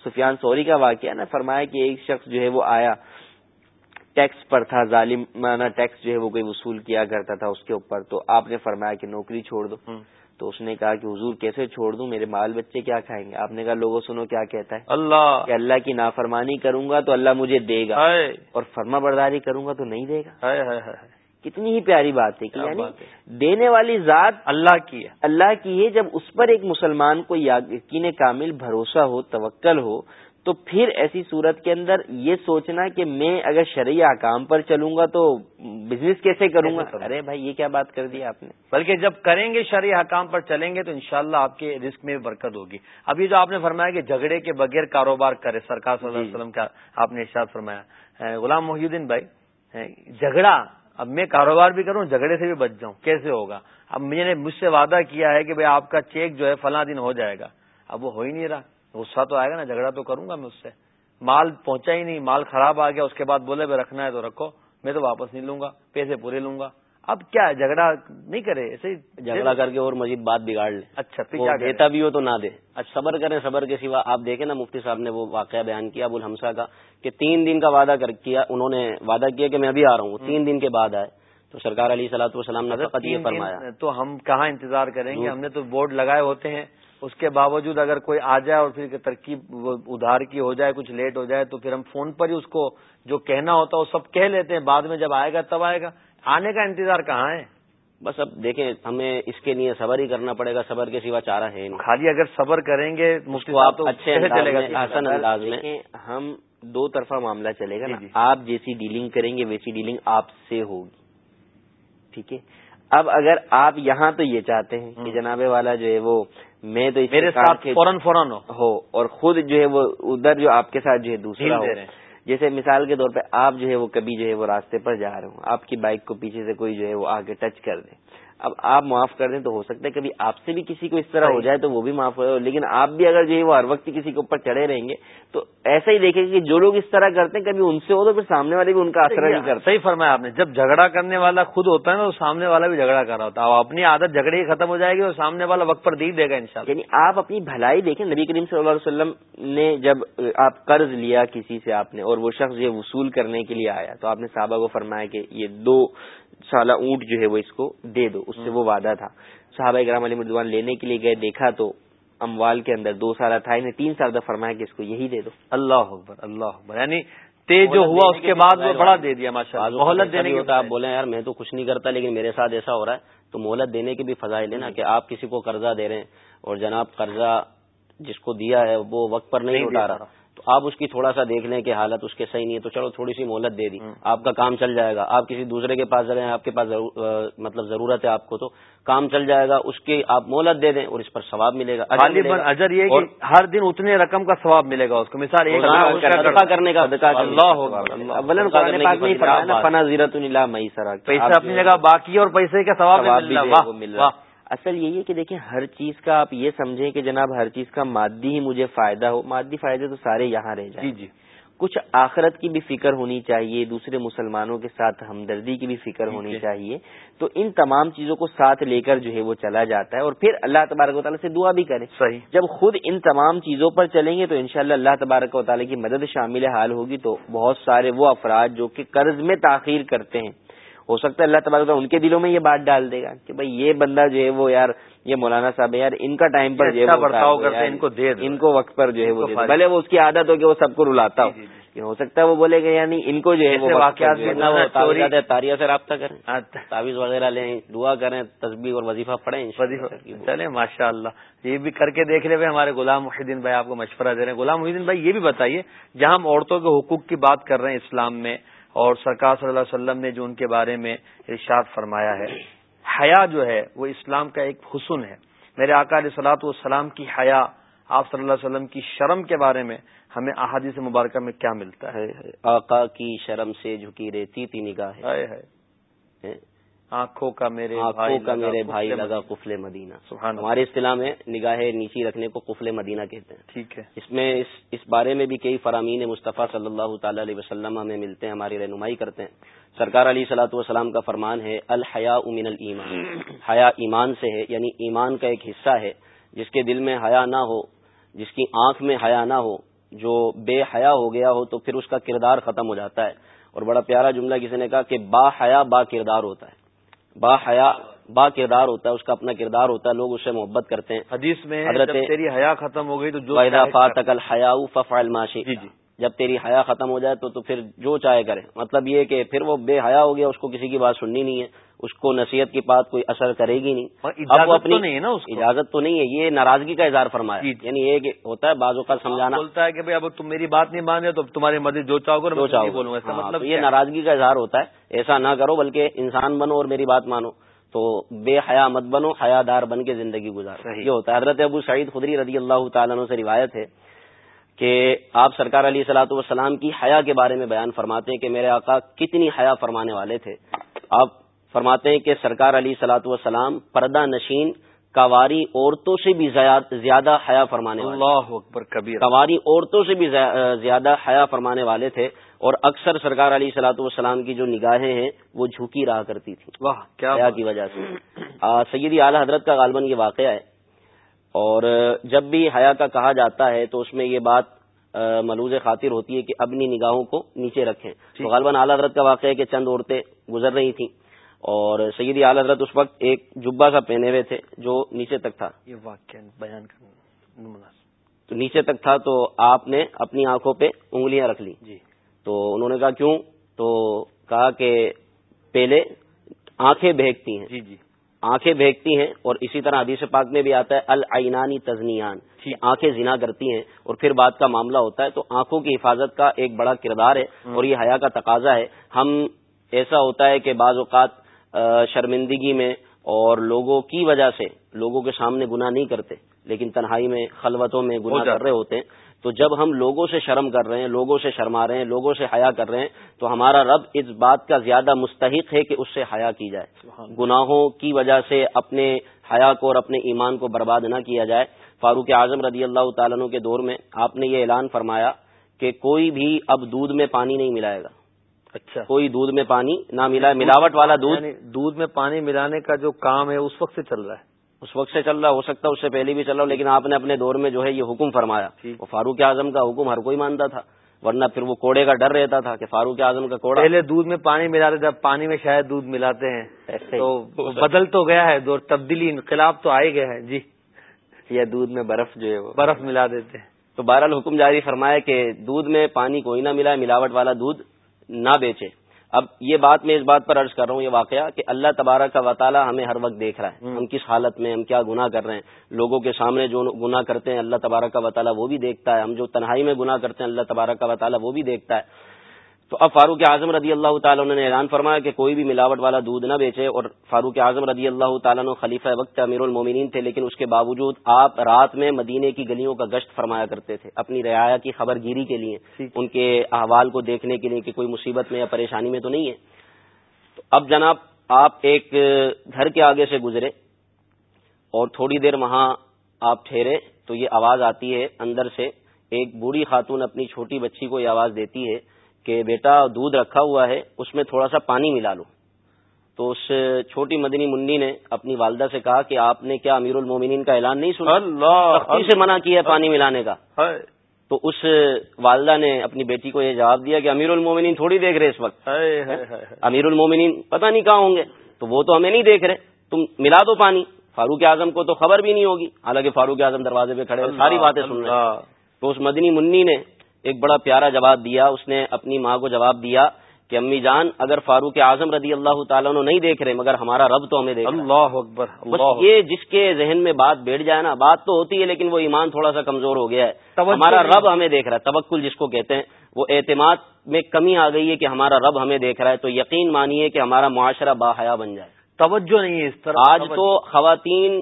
S2: سفیان سوری کا واقعہ نا فرمایا کہ ایک شخص جو ہے وہ آیا۔ ٹیکس پر تھا ظالمانہ ٹیکس جو ہے وہ کوئی وصول کیا کرتا تھا اس کے اوپر۔ تو آپ نے فرمایا کہ نوکری چھوڑ دو۔ تو اس نے کہا کہ حضور کیسے چھوڑ دوں؟ میرے مال بچے کیا کھائیں گے؟ آپ نے کہا لوگوں سنو کیا کہتا ہے۔
S1: اللہ۔
S2: کہ اللہ کی نافرمانی کروں گا تو اللہ مجھے دے گا۔ اور فرما برداری کروں گا تو نہیں دے گا۔ کتنی ہی پیاری بات ہے کہ یعنی دینے والی ذات
S1: اللہ کی ہے۔
S2: اللہ کی ہے جب اس پر ایک مسلمان کو یقین کامل بھروسہ ہو توکل ہو تو پھر ایسی صورت کے اندر یہ سوچنا کہ میں اگر شرعی احکام پر چلوں گا تو بزنس کیسے کروں گا؟ ارے بھائی یہ کیا بات کر دی آپ نے؟
S1: بلکہ جب کریں گے شرعی حکام پر چلیں گے تو انشاءاللہ شاء آپ کے رسک میں برکت ہوگی۔ اب یہ جو آپ نے فرمایا کہ جھگڑے کے بغیر کاروبار کرے سرکار صلی اللہ علیہ جی۔ وسلم کا آپ نے ارشاد فرمایا۔ غلام محی الدین بھائی جھگڑا اب میں کاروبار بھی کروں جھگڑے سے بھی بچ جاؤں کیسے ہوگا؟ اب میں نے مجھ سے وعدہ کیا ہے کہ بھائی آپ کا چیک جو ہے فلاں دن ہو جائے گا۔ اب وہ ہو ہی نہیں رہا۔ غصہ تو آئے گا نا جھگڑا تو کروں گا میں اس سے۔ مال پہنچا ہی نہیں مال خراب آ گیا اس کے بعد بولے بھائی رکھنا ہے تو رکھو میں تو واپس نہیں لوں گا پیسے پورے لوں گا۔ اب کیا جھگڑا نہیں کرے ایسے
S4: جھگڑا کر کے اور مزید بات بگاڑ لے۔
S1: اچھا
S4: دیتا بھی ہو تو نہ دے۔ اچھا۔ صبر کریں صبر کے سوا۔ آپ دیکھیں نا مفتی صاحب نے وہ واقعہ بیان کیا ابو الحمسا کا کہ تین دن کا وعدہ کر کیا انہوں نے وعدہ کیا کہ میں ابھی آ رہا ہوں۔ تین دن کے بعد آئے۔ تو سرکار علی سلاۃ والسلام نے یہ فرمایا۔
S1: تو ہم کہاں انتظار کریں گے؟ ہم نے تو بورڈ لگائے ہوتے ہیں۔ اس کے باوجود اگر کوئی آ جائے اور پھر ترکیب ادھار کی ہو جائے کچھ لیٹ ہو جائے تو پھر ہم فون پر ہی اس کو جو کہنا ہوتا ہے وہ سب کہہ لیتے ہیں۔ بعد میں جب آئے گا تب آئے گا۔ آنے کا انتظار کہاں ہے؟
S4: بس اب دیکھیں ہمیں اس کے لیے صبر ہی کرنا پڑے گا۔ صبر کے سوا چارہ ہے
S1: خالی اگر صبر کریں گے
S4: آپ اچھے چلے گا۔ آسان انداز میں۔
S2: ہم دو طرفہ معاملہ چلے گا جی، جی۔ آپ جیسی ڈیلنگ کریں گے ویسی ڈیلنگ آپ سے ہوگی۔ ٹھیک ہے؟ اب اگر آپ یہاں تو یہ چاہتے ہیں کہ جناب والا جو ہے وہ میں تو
S1: میرے ساتھ فوراً فوراً
S2: ہو۔ اور خود جو ہے وہ ادھر جو آپ کے ساتھ جو ہے دوسرا ہو۔ جیسے مثال کے طور پہ آپ جو ہے وہ کبھی جو ہے وہ راستے پر جا رہے ہوں۔ آپ کی بائک کو پیچھے سے کوئی جو ہے وہ آگے ٹچ کر دے۔ اب آپ معاف کر دیں تو ہو سکتا ہے کبھی آپ سے بھی کسی کو اس طرح ہو جائے تو وہ بھی معاف ہو لیکن آپ بھی اگر جو ہے وہ ہر وقت کسی کے اوپر چڑھے رہیں گے تو ایسا ہی دیکھیں گے کہ جو لوگ اس طرح کرتے ہیں کبھی ان سے ہو تو پھر سامنے والے بھی ان کا اثر نہیں کرتا
S1: صحیح فرمایا آپ نے۔ جب جھگڑا کرنے والا خود ہوتا ہے نا تو سامنے والا بھی جھگڑا کر رہا ہوتا ہے۔ اپنی عادت جھگڑے ہی ختم ہو جائے گی اور سامنے والا وقت پر دی دے گا ان
S2: یعنی آپ اپنی بھلائی دیکھیں نبی کریم صلی اللہ علیہ وسلم نے جب آپ قرض لیا کسی سے آپ نے اور وہ شخص یہ وصول کرنے کے لیے آیا تو آپ نے صحابہ کو فرمایا کہ یہ دو سالہ اونٹ جو ہے وہ اس کو دے دو اس سے وہ وعدہ تھا۔ صحابہ اکرام علی مردوان لینے کے لیے گئے دیکھا تو اموال کے اندر دو سالہ تھا انہیں تین سال فرمایا کہ اس کو یہی دے دو۔
S1: اللہ اکبر اللہ اکبر۔ یعنی جو ہوا اس کے بعد وہ بڑا دے دیا ماشاء اللہ
S4: مہلت دینے کی آپ بولیں یار میں تو کچھ نہیں کرتا لیکن میرے ساتھ ایسا ہو رہا ہے۔ تو مہلت دینے کے بھی فضائل ہے نا کہ آپ کسی کو قرضہ دے رہے ہیں اور جناب قرضہ جس کو دیا ہے وہ وقت پر نہیں اٹھا رہا۔ آپ اس کی تھوڑا سا دیکھ لیں کہ حالت اس کے صحیح نہیں ہے تو چلو تھوڑی سی مہلت دے دی۔ آپ کا کام چل جائے گا۔ آپ کسی دوسرے کے پاس جائیں آپ کے پاس مطلب ضرورت ہے آپ کو تو کام چل جائے گا اس کی آپ مہلت دے دیں اور اس پر ثواب ملے گا
S1: اجر یہ ہر دن اتنے رقم کا ثواب ملے گا اس کو۔ مثال
S4: ایک کرنے کا
S1: پیسہ اپنی جگہ باقی اور پیسے کا ثواب
S2: مل رہا اصل یہی ہے کہ دیکھیں ہر چیز کا آپ یہ سمجھیں کہ جناب ہر چیز کا مادی ہی مجھے فائدہ ہو مادی فائدے تو سارے یہاں رہ جائیں۔ جی جی۔ کچھ آخرت کی بھی فکر ہونی چاہیے دوسرے مسلمانوں کے ساتھ ہمدردی کی بھی فکر ہونی چاہیے۔ تو ان تمام چیزوں کو ساتھ لے کر جو ہے وہ چلا جاتا ہے اور پھر اللہ تبارک و تعالیٰ سے دعا بھی کریں۔
S1: صحیح۔
S2: جب خود ان تمام چیزوں پر چلیں گے تو انشاءاللہ اللہ تبارک و تعالیٰ کی مدد شامل حال ہوگی۔ تو بہت سارے وہ افراد جو کہ قرض میں تاخیر کرتے ہیں ہو سکتا ہے اللہ تبارک ان کے دلوں میں یہ بات ڈال دے گا کہ بھائی یہ بندہ جو ہے وہ یار یہ مولانا صاحب یار ان کا ٹائم پر جو ہے
S1: ان کو دے
S2: ان کو وقت پر جو ہے وہ بھلے وہ اس کی عادت ہو کہ وہ سب کو رلاتا ہو۔ جی، جی، جی۔
S4: ہو سکتا ہے وہ بولے گا یعنی ان کو جو ہے
S1: واقعات
S4: تاریہ سے رابطہ کریں۔ تعویذ وغیرہ لیں دعا کریں تصویر اور وظیفہ پڑھیں
S1: چلے ماشاء اللہ یہ بھی کر کے دیکھ لے بھائی ہمارے غلام محدین بھائی آپ کو مشورہ دے رہے ہیں۔ غلام محدین بھائی یہ بھی بتائیے جہاں ہم عورتوں کے حقوق کی بات کر رہے ہیں اسلام میں اور سرکار صلی اللہ علیہ وسلم نے جو ان کے بارے میں ارشاد فرمایا ہے حیا جو ہے وہ اسلام کا ایک حسن ہے۔ میرے آقا علیہ سلاۃ والسلام کی حیا آپ صلی اللہ علیہ وسلم کی شرم کے بارے میں ہمیں احادیث مبارکہ میں کیا ملتا ہے؟
S4: آقا کی شرم سے جھکی رہتی تھی نگاہ
S1: آنکھوں کا میرے
S4: آنکھوں کا میرے بھائی لگا قفل مدینہ۔ سبحان ہمارے اصطلاح میں نگاہ نیچی رکھنے کو قفل مدینہ کہتے ہیں۔
S1: ٹھیک ہے۔
S4: اس میں اس اس بارے میں بھی کئی فرامین مصطفیٰ صلی اللہ تعالی علیہ وسلم ہمیں ملتے ہیں ہماری رہنمائی کرتے ہیں۔ سرکار علی صلاح والسلام کا فرمان ہے الحیا امین المان حیا ایمان سے ہے یعنی ایمان کا ایک حصہ ہے جس کے دل میں حیا نہ ہو جس کی آنکھ میں حیا نہ ہو۔ جو بے حیا ہو گیا ہو تو پھر اس کا کردار ختم ہو جاتا ہے۔ اور بڑا پیارا جملہ کسی نے کہا کہ با حیا با کردار ہوتا ہے۔ با حیا با کردار ہوتا ہے اس کا اپنا کردار ہوتا ہے لوگ اس سے محبت کرتے ہیں۔
S1: حدیث میں حضرت تیری حیا ختم ہو گئی تو
S4: حیا ففعل جی جی۔ جب تیری حیا ختم ہو جائے تو تو پھر جو چاہے کرے۔ مطلب یہ کہ پھر وہ بے حیا ہو گیا اس کو کسی کی بات سننی نہیں ہے اس کو نصیحت کی بات کوئی اثر کرے گی نہیں۔
S1: اب وہ اپنی نہیں ہے نا
S4: اجازت تو نہیں ہے یہ ناراضگی کا اظہار فرمایا۔ جی، جی۔ یعنی یہ ہوتا ہے بازو کا سمجھانا۔
S1: بولتا ہے کہ اب تم میری بات نہیں مان رہے تو تمہاری مدد جو چاہو گے جو چاہو۔ بولوں گا
S4: ہاں، مطلب یہ ناراضگی کا اظہار ہوتا ہے۔ ایسا نہ کرو بلکہ انسان بنو اور میری بات مانو۔ تو بے حیا مت بنو حیا دار بن کے زندگی گزار یہ ہوتا ہے۔ حضرت ابو سعید خدری رضی اللہ تعالیٰ سے روایت ہے۔ کہ آپ سرکار علی سلاۃ والسلام کی حیا کے بارے میں بیان فرماتے ہیں کہ میرے آقا کتنی حیا فرمانے والے تھے۔ آپ فرماتے ہیں کہ سرکار علی سلاۃ والسلام پردہ نشین کواری عورتوں سے بھی زیادہ حیا فرمانے والے
S1: اللہ اکبر کبیر
S4: کواری عورتوں سے بھی زیادہ حیا فرمانے والے تھے اور اکثر سرکار علی سلاۃ والسلام کی جو نگاہیں ہیں وہ جھکی رہا کرتی تھی
S1: واہ کیا
S4: حیا کی وجہ سے۔ سیدی اعلی حضرت کا غالباً یہ واقعہ ہے اور جب بھی حیا کا کہا جاتا ہے تو اس میں یہ بات ملوز خاطر ہوتی ہے کہ اپنی نگاہوں کو نیچے رکھیں۔ تو غالباً اعلی حضرت کا واقعہ ہے کہ چند عورتیں گزر رہی تھیں۔ اور سیدی اعلی حضرت اس وقت ایک جبا سا پہنے ہوئے تھے جو نیچے تک تھا۔
S1: یہ واقعہ بیان
S4: تو نیچے تک تھا تو آپ نے اپنی آنکھوں پہ انگلیاں رکھ لی
S1: جی۔
S4: تو انہوں نے کہا کیوں؟ تو کہا کہ پہلے آنکھیں بہکتی ہیں۔
S1: جی جی۔
S4: آنکھیں بھیگتی ہیں اور اسی طرح حدیث پاک میں بھی آتا ہے العینانی تزنیان آنکھیں زنا کرتی ہیں اور پھر بات کا معاملہ ہوتا ہے تو آنکھوں کی حفاظت کا ایک بڑا کردار ہے اور یہ حیا کا تقاضا ہے۔ ہم ایسا ہوتا ہے کہ بعض اوقات شرمندگی میں اور لوگوں کی وجہ سے لوگوں کے سامنے گناہ نہیں کرتے لیکن تنہائی میں خلوتوں میں گناہ کر رہے ہوتے ہیں۔ تو جب ہم لوگوں سے شرم کر رہے ہیں لوگوں سے شرما رہے ہیں لوگوں سے حیا کر رہے ہیں تو ہمارا رب اس بات کا زیادہ مستحق ہے کہ اس سے حیا کی جائے۔ گناہوں کی وجہ سے اپنے حیا کو اور اپنے ایمان کو برباد نہ کیا جائے۔ فاروق اعظم رضی اللہ تعالیٰ کے دور میں آپ نے یہ اعلان فرمایا کہ کوئی بھی اب دودھ میں پانی نہیں ملائے گا۔
S1: اچھا۔
S4: کوئی دودھ میں پانی نہ ملا ملاوٹ والا دودھ۔ یعنی
S1: دودھ میں پانی ملانے کا جو کام ہے اس وقت سے چل رہا ہے۔
S4: اس وقت سے چل رہا ہو سکتا ہے اس سے پہلے بھی چل رہا ہو لیکن آپ نے اپنے دور میں جو ہے یہ حکم فرمایا۔ وہ فاروق اعظم کا حکم ہر کوئی مانتا تھا ورنہ پھر وہ کوڑے کا ڈر رہتا تھا کہ فاروق اعظم کا کوڑا۔
S1: پہلے دودھ میں پانی ملاتے تھے پانی میں شاید دودھ ملاتے ہیں۔ تو بدل تو گیا ہے دور تبدیلی انقلاب تو آئے گئے ہیں۔ جی۔
S4: یا دودھ میں برف جو ہے وہ۔
S1: برف ملا دیتے ہیں۔
S4: تو بہرحال حکم جاری فرمایا کہ دودھ میں پانی کوئی نہ ملا ملاوٹ والا دودھ نہ بیچے۔ اب یہ بات میں اس بات پر عرض کر رہا ہوں یہ واقعہ کہ اللہ تبارک کا وطالعہ ہمیں ہر وقت دیکھ رہا ہے۔ ہم کس حالت میں ہم کیا گناہ کر رہے ہیں۔ لوگوں کے سامنے جو گناہ کرتے ہیں اللہ تبارک کا وطالعہ وہ بھی دیکھتا ہے۔ ہم جو تنہائی میں گناہ کرتے ہیں اللہ تبارک کا وطالعہ وہ بھی دیکھتا ہے۔ تو اب فاروق اعظم رضی اللہ تعالیٰ نے اعلان فرمایا کہ کوئی بھی ملاوٹ والا دودھ نہ بیچے اور فاروق اعظم رضی اللہ تعالیٰ نے خلیفہ وقت امیر المومنین تھے لیکن اس کے باوجود آپ رات میں مدینے کی گلیوں کا گشت فرمایا کرتے تھے اپنی رعایا کی خبر گیری کے لیے ان کے احوال کو دیکھنے کے لیے کہ کوئی مصیبت میں یا پریشانی میں تو نہیں ہے۔ تو اب جناب آپ ایک گھر کے آگے سے گزرے اور تھوڑی دیر وہاں آپ ٹھہرے تو یہ آواز آتی ہے اندر سے ایک بوڑھی خاتون اپنی چھوٹی بچی کو یہ آواز دیتی ہے کہ بیٹا دودھ رکھا ہوا ہے اس میں تھوڑا سا پانی ملا لو۔ تو اس چھوٹی مدنی منی نے اپنی والدہ سے کہا کہ آپ نے کیا امیر المومنین کا اعلان نہیں سنا؟ اللہ سے منع کیا پانی ملانے کا۔ تو اس والدہ نے اپنی بیٹی کو یہ جواب دیا کہ امیر المومنین تھوڑی دیکھ رہے اس وقت۔ امیر المومنین پتہ نہیں کہاں ہوں گے۔ تو وہ تو ہمیں نہیں دیکھ رہے۔ تم ملا دو پانی۔ فاروق اعظم کو تو خبر بھی نہیں ہوگی۔ حالانکہ فاروق اعظم دروازے پہ کھڑے ساری باتیں سن رہے تو اس مدنی منی نے ایک بڑا پیارا جواب دیا اس نے اپنی ماں کو جواب دیا کہ امی جان اگر فاروق اعظم رضی اللہ تعالیٰ نہیں دیکھ رہے مگر ہمارا رب تو ہمیں دیکھ
S1: اللہ اکبر
S4: بس یہ جس کے ذہن میں بات بیٹھ جائے نا بات تو ہوتی ہے لیکن وہ ایمان تھوڑا سا کمزور ہو گیا ہے۔ ہمارا رب ہمیں دیکھ رہا ہے توکل جس کو کہتے ہیں۔ وہ اعتماد میں کمی آ گئی ہے کہ ہمارا رب ہمیں دیکھ رہا ہے تو یقین مانیے کہ ہمارا معاشرہ باحیا بن جائے۔
S1: توجہ نہیں ہے اس طرح
S4: آج تو خواتین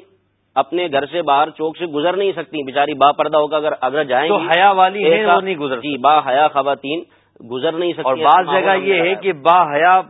S4: اپنے گھر سے باہر چوک سے گزر نہیں سکتی۔ بیچاری با پردہ ہو کر اگر اگر جائیں
S1: تو حیا والی نہیں گزر
S4: جی با حیا خواتین گزر نہیں سکتی
S1: اور بعض جگہ یہ ہے کہ با حیا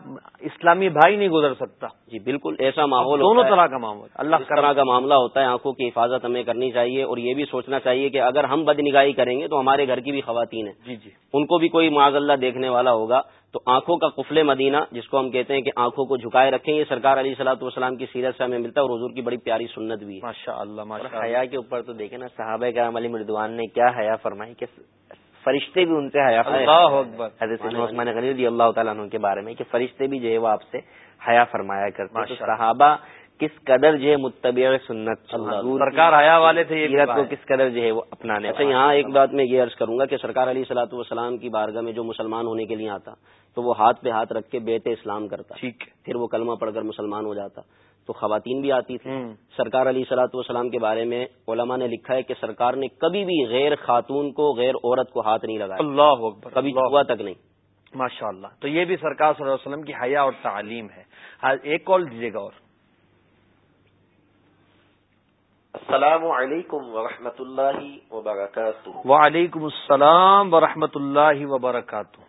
S1: اسلامی بھائی نہیں گزر سکتا۔
S4: جی بالکل ایسا ماحول
S1: دونوں طرح کا معاملہ
S4: اللہ طرح کا معاملہ ہوتا ہے آنکھوں کی حفاظت ہمیں کرنی چاہیے اور یہ بھی سوچنا چاہیے کہ اگر ہم بد نگاہی کریں گے تو ہمارے گھر کی بھی خواتین ہیں۔
S1: جی جی۔
S4: ان کو بھی کوئی معاذ اللہ دیکھنے والا ہوگا۔ تو آنکھوں کا قفل مدینہ جس کو ہم کہتے ہیں کہ آنکھوں کو جھکائے رکھیں یہ سرکار علی صلاحت والسلام کی سیرت سے ہمیں ملتا ہے اور حضور کی بڑی پیاری سنت بھی ہے۔
S1: ماشاء اللہ
S2: حیا کے اوپر تو دیکھیں نا صحابہ کرام علی مردوان نے کیا حیا فرمائی کہ فرشتے بھی ان سے حیا حضرت عثمان غنی رضی اللہ تعالیٰ عنہ کے بارے میں کہ فرشتے بھی جو ہے وہ آپ سے حیا فرمایا کرتے صحابہ کس قدر جو ہے متبع سنت
S1: سرکار حیا والے تھے
S2: کو کس قدر جو ہے وہ اپنانے
S4: اچھا یہاں ایک بات میں یہ عرض کروں گا کہ سرکار علی صلاحت والسلام کی بارگاہ میں جو مسلمان ہونے کے لیے آتا تو وہ ہاتھ پہ ہاتھ رکھ کے بیت اسلام کرتا۔
S1: ٹھیک
S4: پھر وہ کلمہ پڑھ کر مسلمان ہو جاتا۔ تو خواتین بھی آتی تھی سرکار علی سلاۃ والسلام کے بارے میں علماء نے لکھا ہے کہ سرکار نے کبھی بھی غیر خاتون کو غیر عورت کو ہاتھ نہیں لگایا۔
S1: اللہ اکبر
S4: کبھی ہوا تک نہیں۔
S1: ماشاء اللہ تو یہ بھی سرکار صلی اللہ علیہ وسلم کی حیا اور تعلیم ہے۔ ہاں، ایک کال دیجیے گا اور۔
S6: السلام علیکم ورحمۃ اللہ وبرکاتہ۔
S1: وعلیکم السلام ورحمۃ اللہ وبرکاتہ۔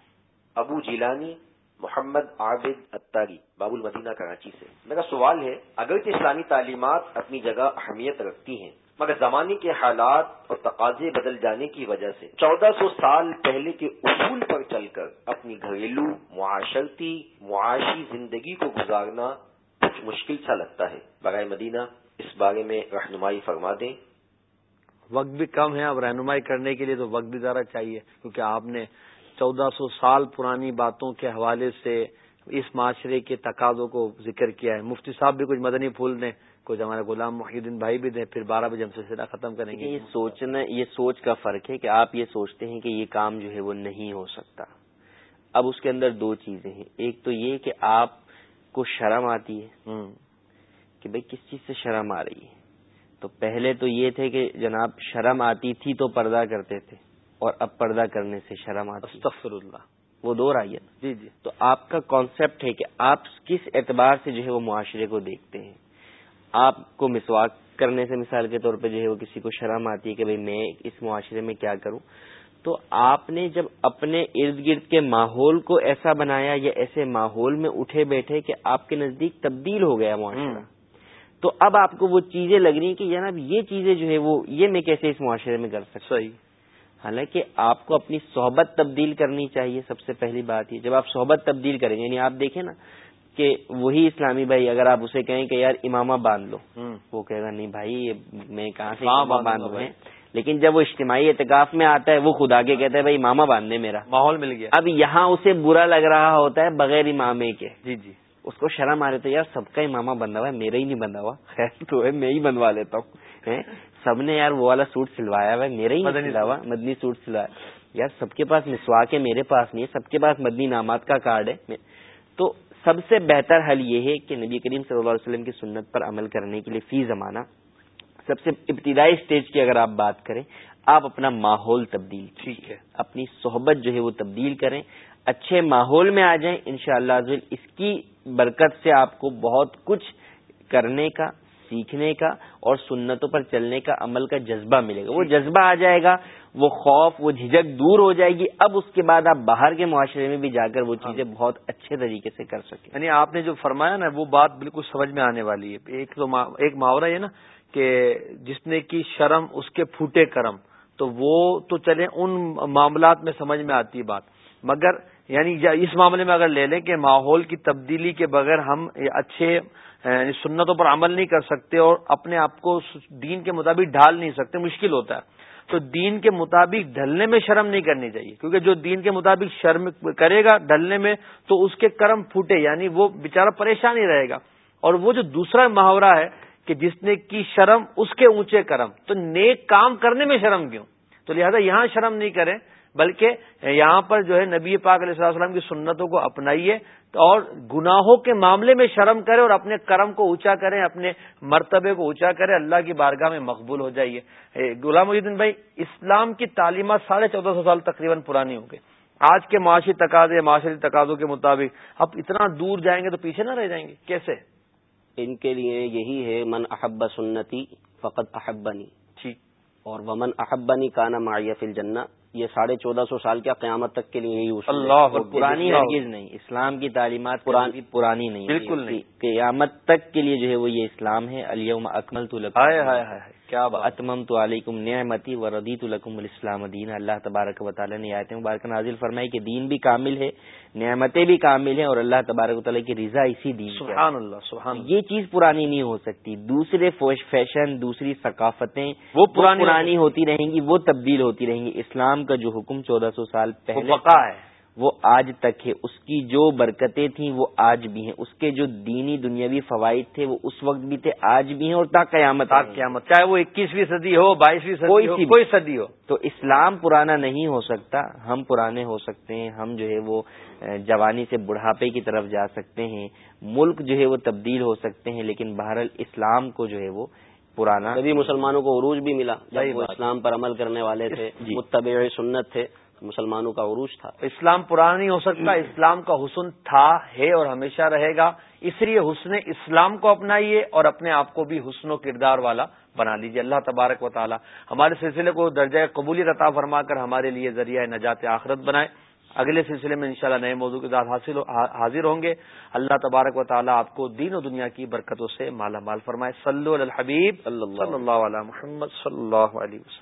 S6: ابو جیلانی محمد عابد اتاری باب المدینہ کراچی سے۔ میرا سوال ہے اگرچہ اسلامی تعلیمات اپنی جگہ اہمیت رکھتی ہیں، مگر زمانے کے حالات اور تقاضے بدل جانے کی وجہ سے چودہ سو سال پہلے کے اصول پر چل کر اپنی گھریلو، معاشرتی، معاشی زندگی کو گزارنا کچھ مشکل سا لگتا ہے۔ برائے مدینہ، اس بارے میں رہنمائی فرما دیں۔
S1: وقت بھی کم ہے، اب رہنمائی کرنے کے لیے تو وقت بھی زیادہ چاہیے، کیونکہ آپ نے چودہ سو سال پرانی باتوں کے حوالے سے اس معاشرے کے تقاضوں کو ذکر کیا ہے۔ مفتی صاحب بھی کچھ مدنی پھول دیں کچھ ہمارے غلام محی الدین بھائی بھی دیں پھر بارہ بجے ہم سلسلہ ختم کریں گے۔
S2: یہ سوچنا یہ سوچ کا فرق ہے کہ آپ یہ سوچتے ہیں کہ یہ کام جو ہے وہ نہیں ہو سکتا۔ اب اس کے اندر دو چیزیں ہیں۔ ایک تو یہ کہ آپ کو شرم آتی ہے کہ بھئی کس چیز سے شرم آ رہی ہے؟ تو پہلے تو یہ تھے کہ جناب شرم آتی تھی تو پردہ کرتے تھے۔ اور اب پردہ کرنے سے شرم آتی
S1: استغفر اللہ
S2: وہ دو رائے
S1: جی جی۔
S2: تو آپ کا کانسیپٹ ہے کہ آپ کس اعتبار سے جو ہے وہ معاشرے کو دیکھتے ہیں۔ آپ کو مسواک کرنے سے مثال کے طور پہ جو ہے وہ کسی کو شرم آتی ہے کہ بھئی میں اس معاشرے میں کیا کروں۔ تو آپ نے جب اپنے ارد گرد کے ماحول کو ایسا بنایا یا ایسے ماحول میں اٹھے بیٹھے کہ آپ کے نزدیک تبدیل ہو گیا معاشرہ تو اب آپ کو وہ چیزیں لگ رہی ہیں کہ جناب یہ چیزیں جو ہے وہ یہ میں کیسے اس معاشرے میں کر سکتا
S1: صحیح۔
S2: حالانکہ آپ کو اپنی صحبت تبدیل کرنی چاہیے سب سے پہلی بات یہ۔ جب آپ صحبت تبدیل کریں گے یعنی آپ دیکھیں نا کہ وہی اسلامی بھائی اگر آپ اسے کہیں کہ یار امامہ باندھ لو وہ کہے گا نہیں بھائی میں کہاں سے امامہ باندھ لوں لیکن جب وہ اجتماعی اعتکاف میں آتا ہے وہ خدا کے کہتا ہے بھائی امامہ باندھنے میرا۔
S1: ماحول مل گیا۔
S2: اب یہاں اسے برا لگ رہا ہوتا ہے بغیر امامے کے۔
S1: جی جی۔
S2: اس کو شرم آ رہے تھے یار سب کا امامہ بندھا ہوا ہے میرا ہی نہیں بندھا ہوا۔ خیر تو ہے میں ہی بنوا لیتا ہوں سب نے یار وہ والا سوٹ سلوایا ہوا ہے میرا ہی سلوا مدنی سوٹ سلوایا یار سب کے پاس مسواک ہے میرے پاس نہیں ہے سب کے پاس مدنی نامات کا کارڈ ہے۔ تو سب سے بہتر حل یہ ہے کہ نبی کریم صلی اللہ علیہ وسلم کی سنت پر عمل کرنے کے لیے فی زمانہ۔ سب سے ابتدائی اسٹیج کی اگر آپ بات کریں آپ اپنا ماحول تبدیل
S1: ٹھیک ہے۔
S2: اپنی صحبت جو ہے وہ تبدیل کریں۔ اچھے ماحول میں آ جائیں ان شاء اس کی برکت سے آپ کو بہت کچھ کرنے کا سیکھنے کا اور سنتوں پر چلنے کا عمل کا جذبہ ملے گا۔ وہ جذبہ آ جائے گا وہ خوف وہ جھجک دور ہو جائے گی۔ اب اس کے بعد آپ باہر کے معاشرے میں بھی جا کر وہ چیزیں بہت اچھے طریقے سے کر سکیں۔
S1: یعنی آپ نے جو فرمایا نا وہ بات بالکل سمجھ میں آنے والی ہے۔ ایک تو ایک محاورہ ہے نا کہ جس نے کی شرم اس کے پھوٹے کرم تو وہ تو چلے ان معاملات میں سمجھ میں آتی بات۔ مگر یعنی اس معاملے میں اگر لے لیں کہ ماحول کی تبدیلی کے بغیر ہم اچھے یعنی سنتوں پر عمل نہیں کر سکتے اور اپنے آپ کو دین کے مطابق ڈھال نہیں سکتے، مشکل ہوتا ہے۔ تو دین کے مطابق ڈھلنے میں شرم نہیں کرنی چاہیے، کیونکہ جو دین کے مطابق شرم کرے گا ڈھلنے میں تو اس کے کرم پھوٹے یعنی وہ بےچارا پریشان ہی رہے گا۔ اور وہ جو دوسرا محاورہ ہے کہ جس نے کی شرم اس کے اونچے کرم، تو نیک کام کرنے میں شرم کیوں؟ تو لہذا یہاں شرم نہیں کریں۔ بلکہ یہاں پر جو ہے نبی پاک علیہ السلام کی سنتوں کو اپنائیے اور گناہوں کے معاملے میں شرم کرے اور اپنے کرم کو اونچا کریں اپنے مرتبے کو اونچا کرے اللہ کی بارگاہ میں مقبول ہو جائیے۔ غلام الدین بھائی اسلام کی تعلیمات ساڑھے چودہ سو سال تقریباً پرانی ہوں گی آج کے معاشی تقاضے معاشرتی تقاضوں کے مطابق اب اتنا دور جائیں گے تو پیچھے نہ رہ جائیں گے۔ کیسے؟
S4: ان کے لیے یہی ہے من احب سنتی فقط احبنی۔
S1: ٹھیک۔
S4: اور ومن احبنی کانا معیف الجنہ۔ یہ ساڑھے چودہ سو سال کیا قیامت تک کے لیے یہی
S2: اللہ پرانی ہرگز نہیں اسلام کی تعلیمات پرانی پرانی نہیں
S1: بالکل نہیں۔
S2: قیامت تک کے لیے جو ہے وہ یہ اسلام ہے علیہم اکمل تو
S1: کیا
S2: اتمم تو علیکم نعمتی و ردیت الکم الاسلام دین۔ اللہ تبارک و تعالیٰ نے آیت مبارک نازل فرمائی کہ دین بھی کامل ہے نعمتیں بھی کامل ہیں اور اللہ تبارک و تعالیٰ کی رضا اسی دین
S1: سبحان اللہ سبحان
S2: یہ چیز پرانی نہیں ہو سکتی۔ دوسرے فیشن دوسری ثقافتیں وہ پرانی ہوتی۔ رہیں گی وہ تبدیل ہوتی رہیں گی۔ اسلام کا جو حکم چودہ سو سال پہلے
S1: ہے۔
S2: وہ آج تک ہے۔ اس کی جو برکتیں تھیں وہ آج بھی ہیں۔ اس کے جو دینی دنیاوی فوائد تھے وہ اس وقت بھی تھے آج بھی ہیں اور تا قیامت
S1: قیامت چاہے وہ اکیسویں صدی ہو بائیسویں صدی ہو کوئی صدی ہو۔
S2: تو اسلام پرانا نہیں ہو سکتا۔ ہم پرانے ہو سکتے ہیں ہم جو ہے وہ جوانی سے بڑھاپے کی طرف جا سکتے ہیں۔ ملک جو ہے وہ تبدیل ہو سکتے ہیں لیکن بہرحال اسلام کو جو ہے وہ پرانا
S4: کبھی مسلمانوں کو عروج بھی ملا۔ جب وہ اسلام پر عمل کرنے والے تھے جی۔ متبع سنت تھے۔ مسلمانوں کا عروج تھا۔
S1: اسلام پرانا نہیں ہو سکتا اسلام کا حسن تھا ہے اور ہمیشہ رہے گا۔ اس لیے حسن اسلام کو اپنائیے اور اپنے آپ کو بھی حسن و کردار والا بنا لیجیے اللہ تبارک و تعالی ہمارے سلسلے کو درجۂ قبولیت عطا فرما کر ہمارے لیے ذریعہ نجات آخرت بنائے۔ اگلے سلسلے میں انشاءاللہ نئے موضوع کے ساتھ حاصل حاضر ہوں گے۔ اللہ تبارک و تعالیٰ آپ کو دین و دنیا کی برکتوں سے مالا مال فرمائے۔ صلی الحبیب صلی اللہ علیہ محمد صلی اللہ علیہ وسلم۔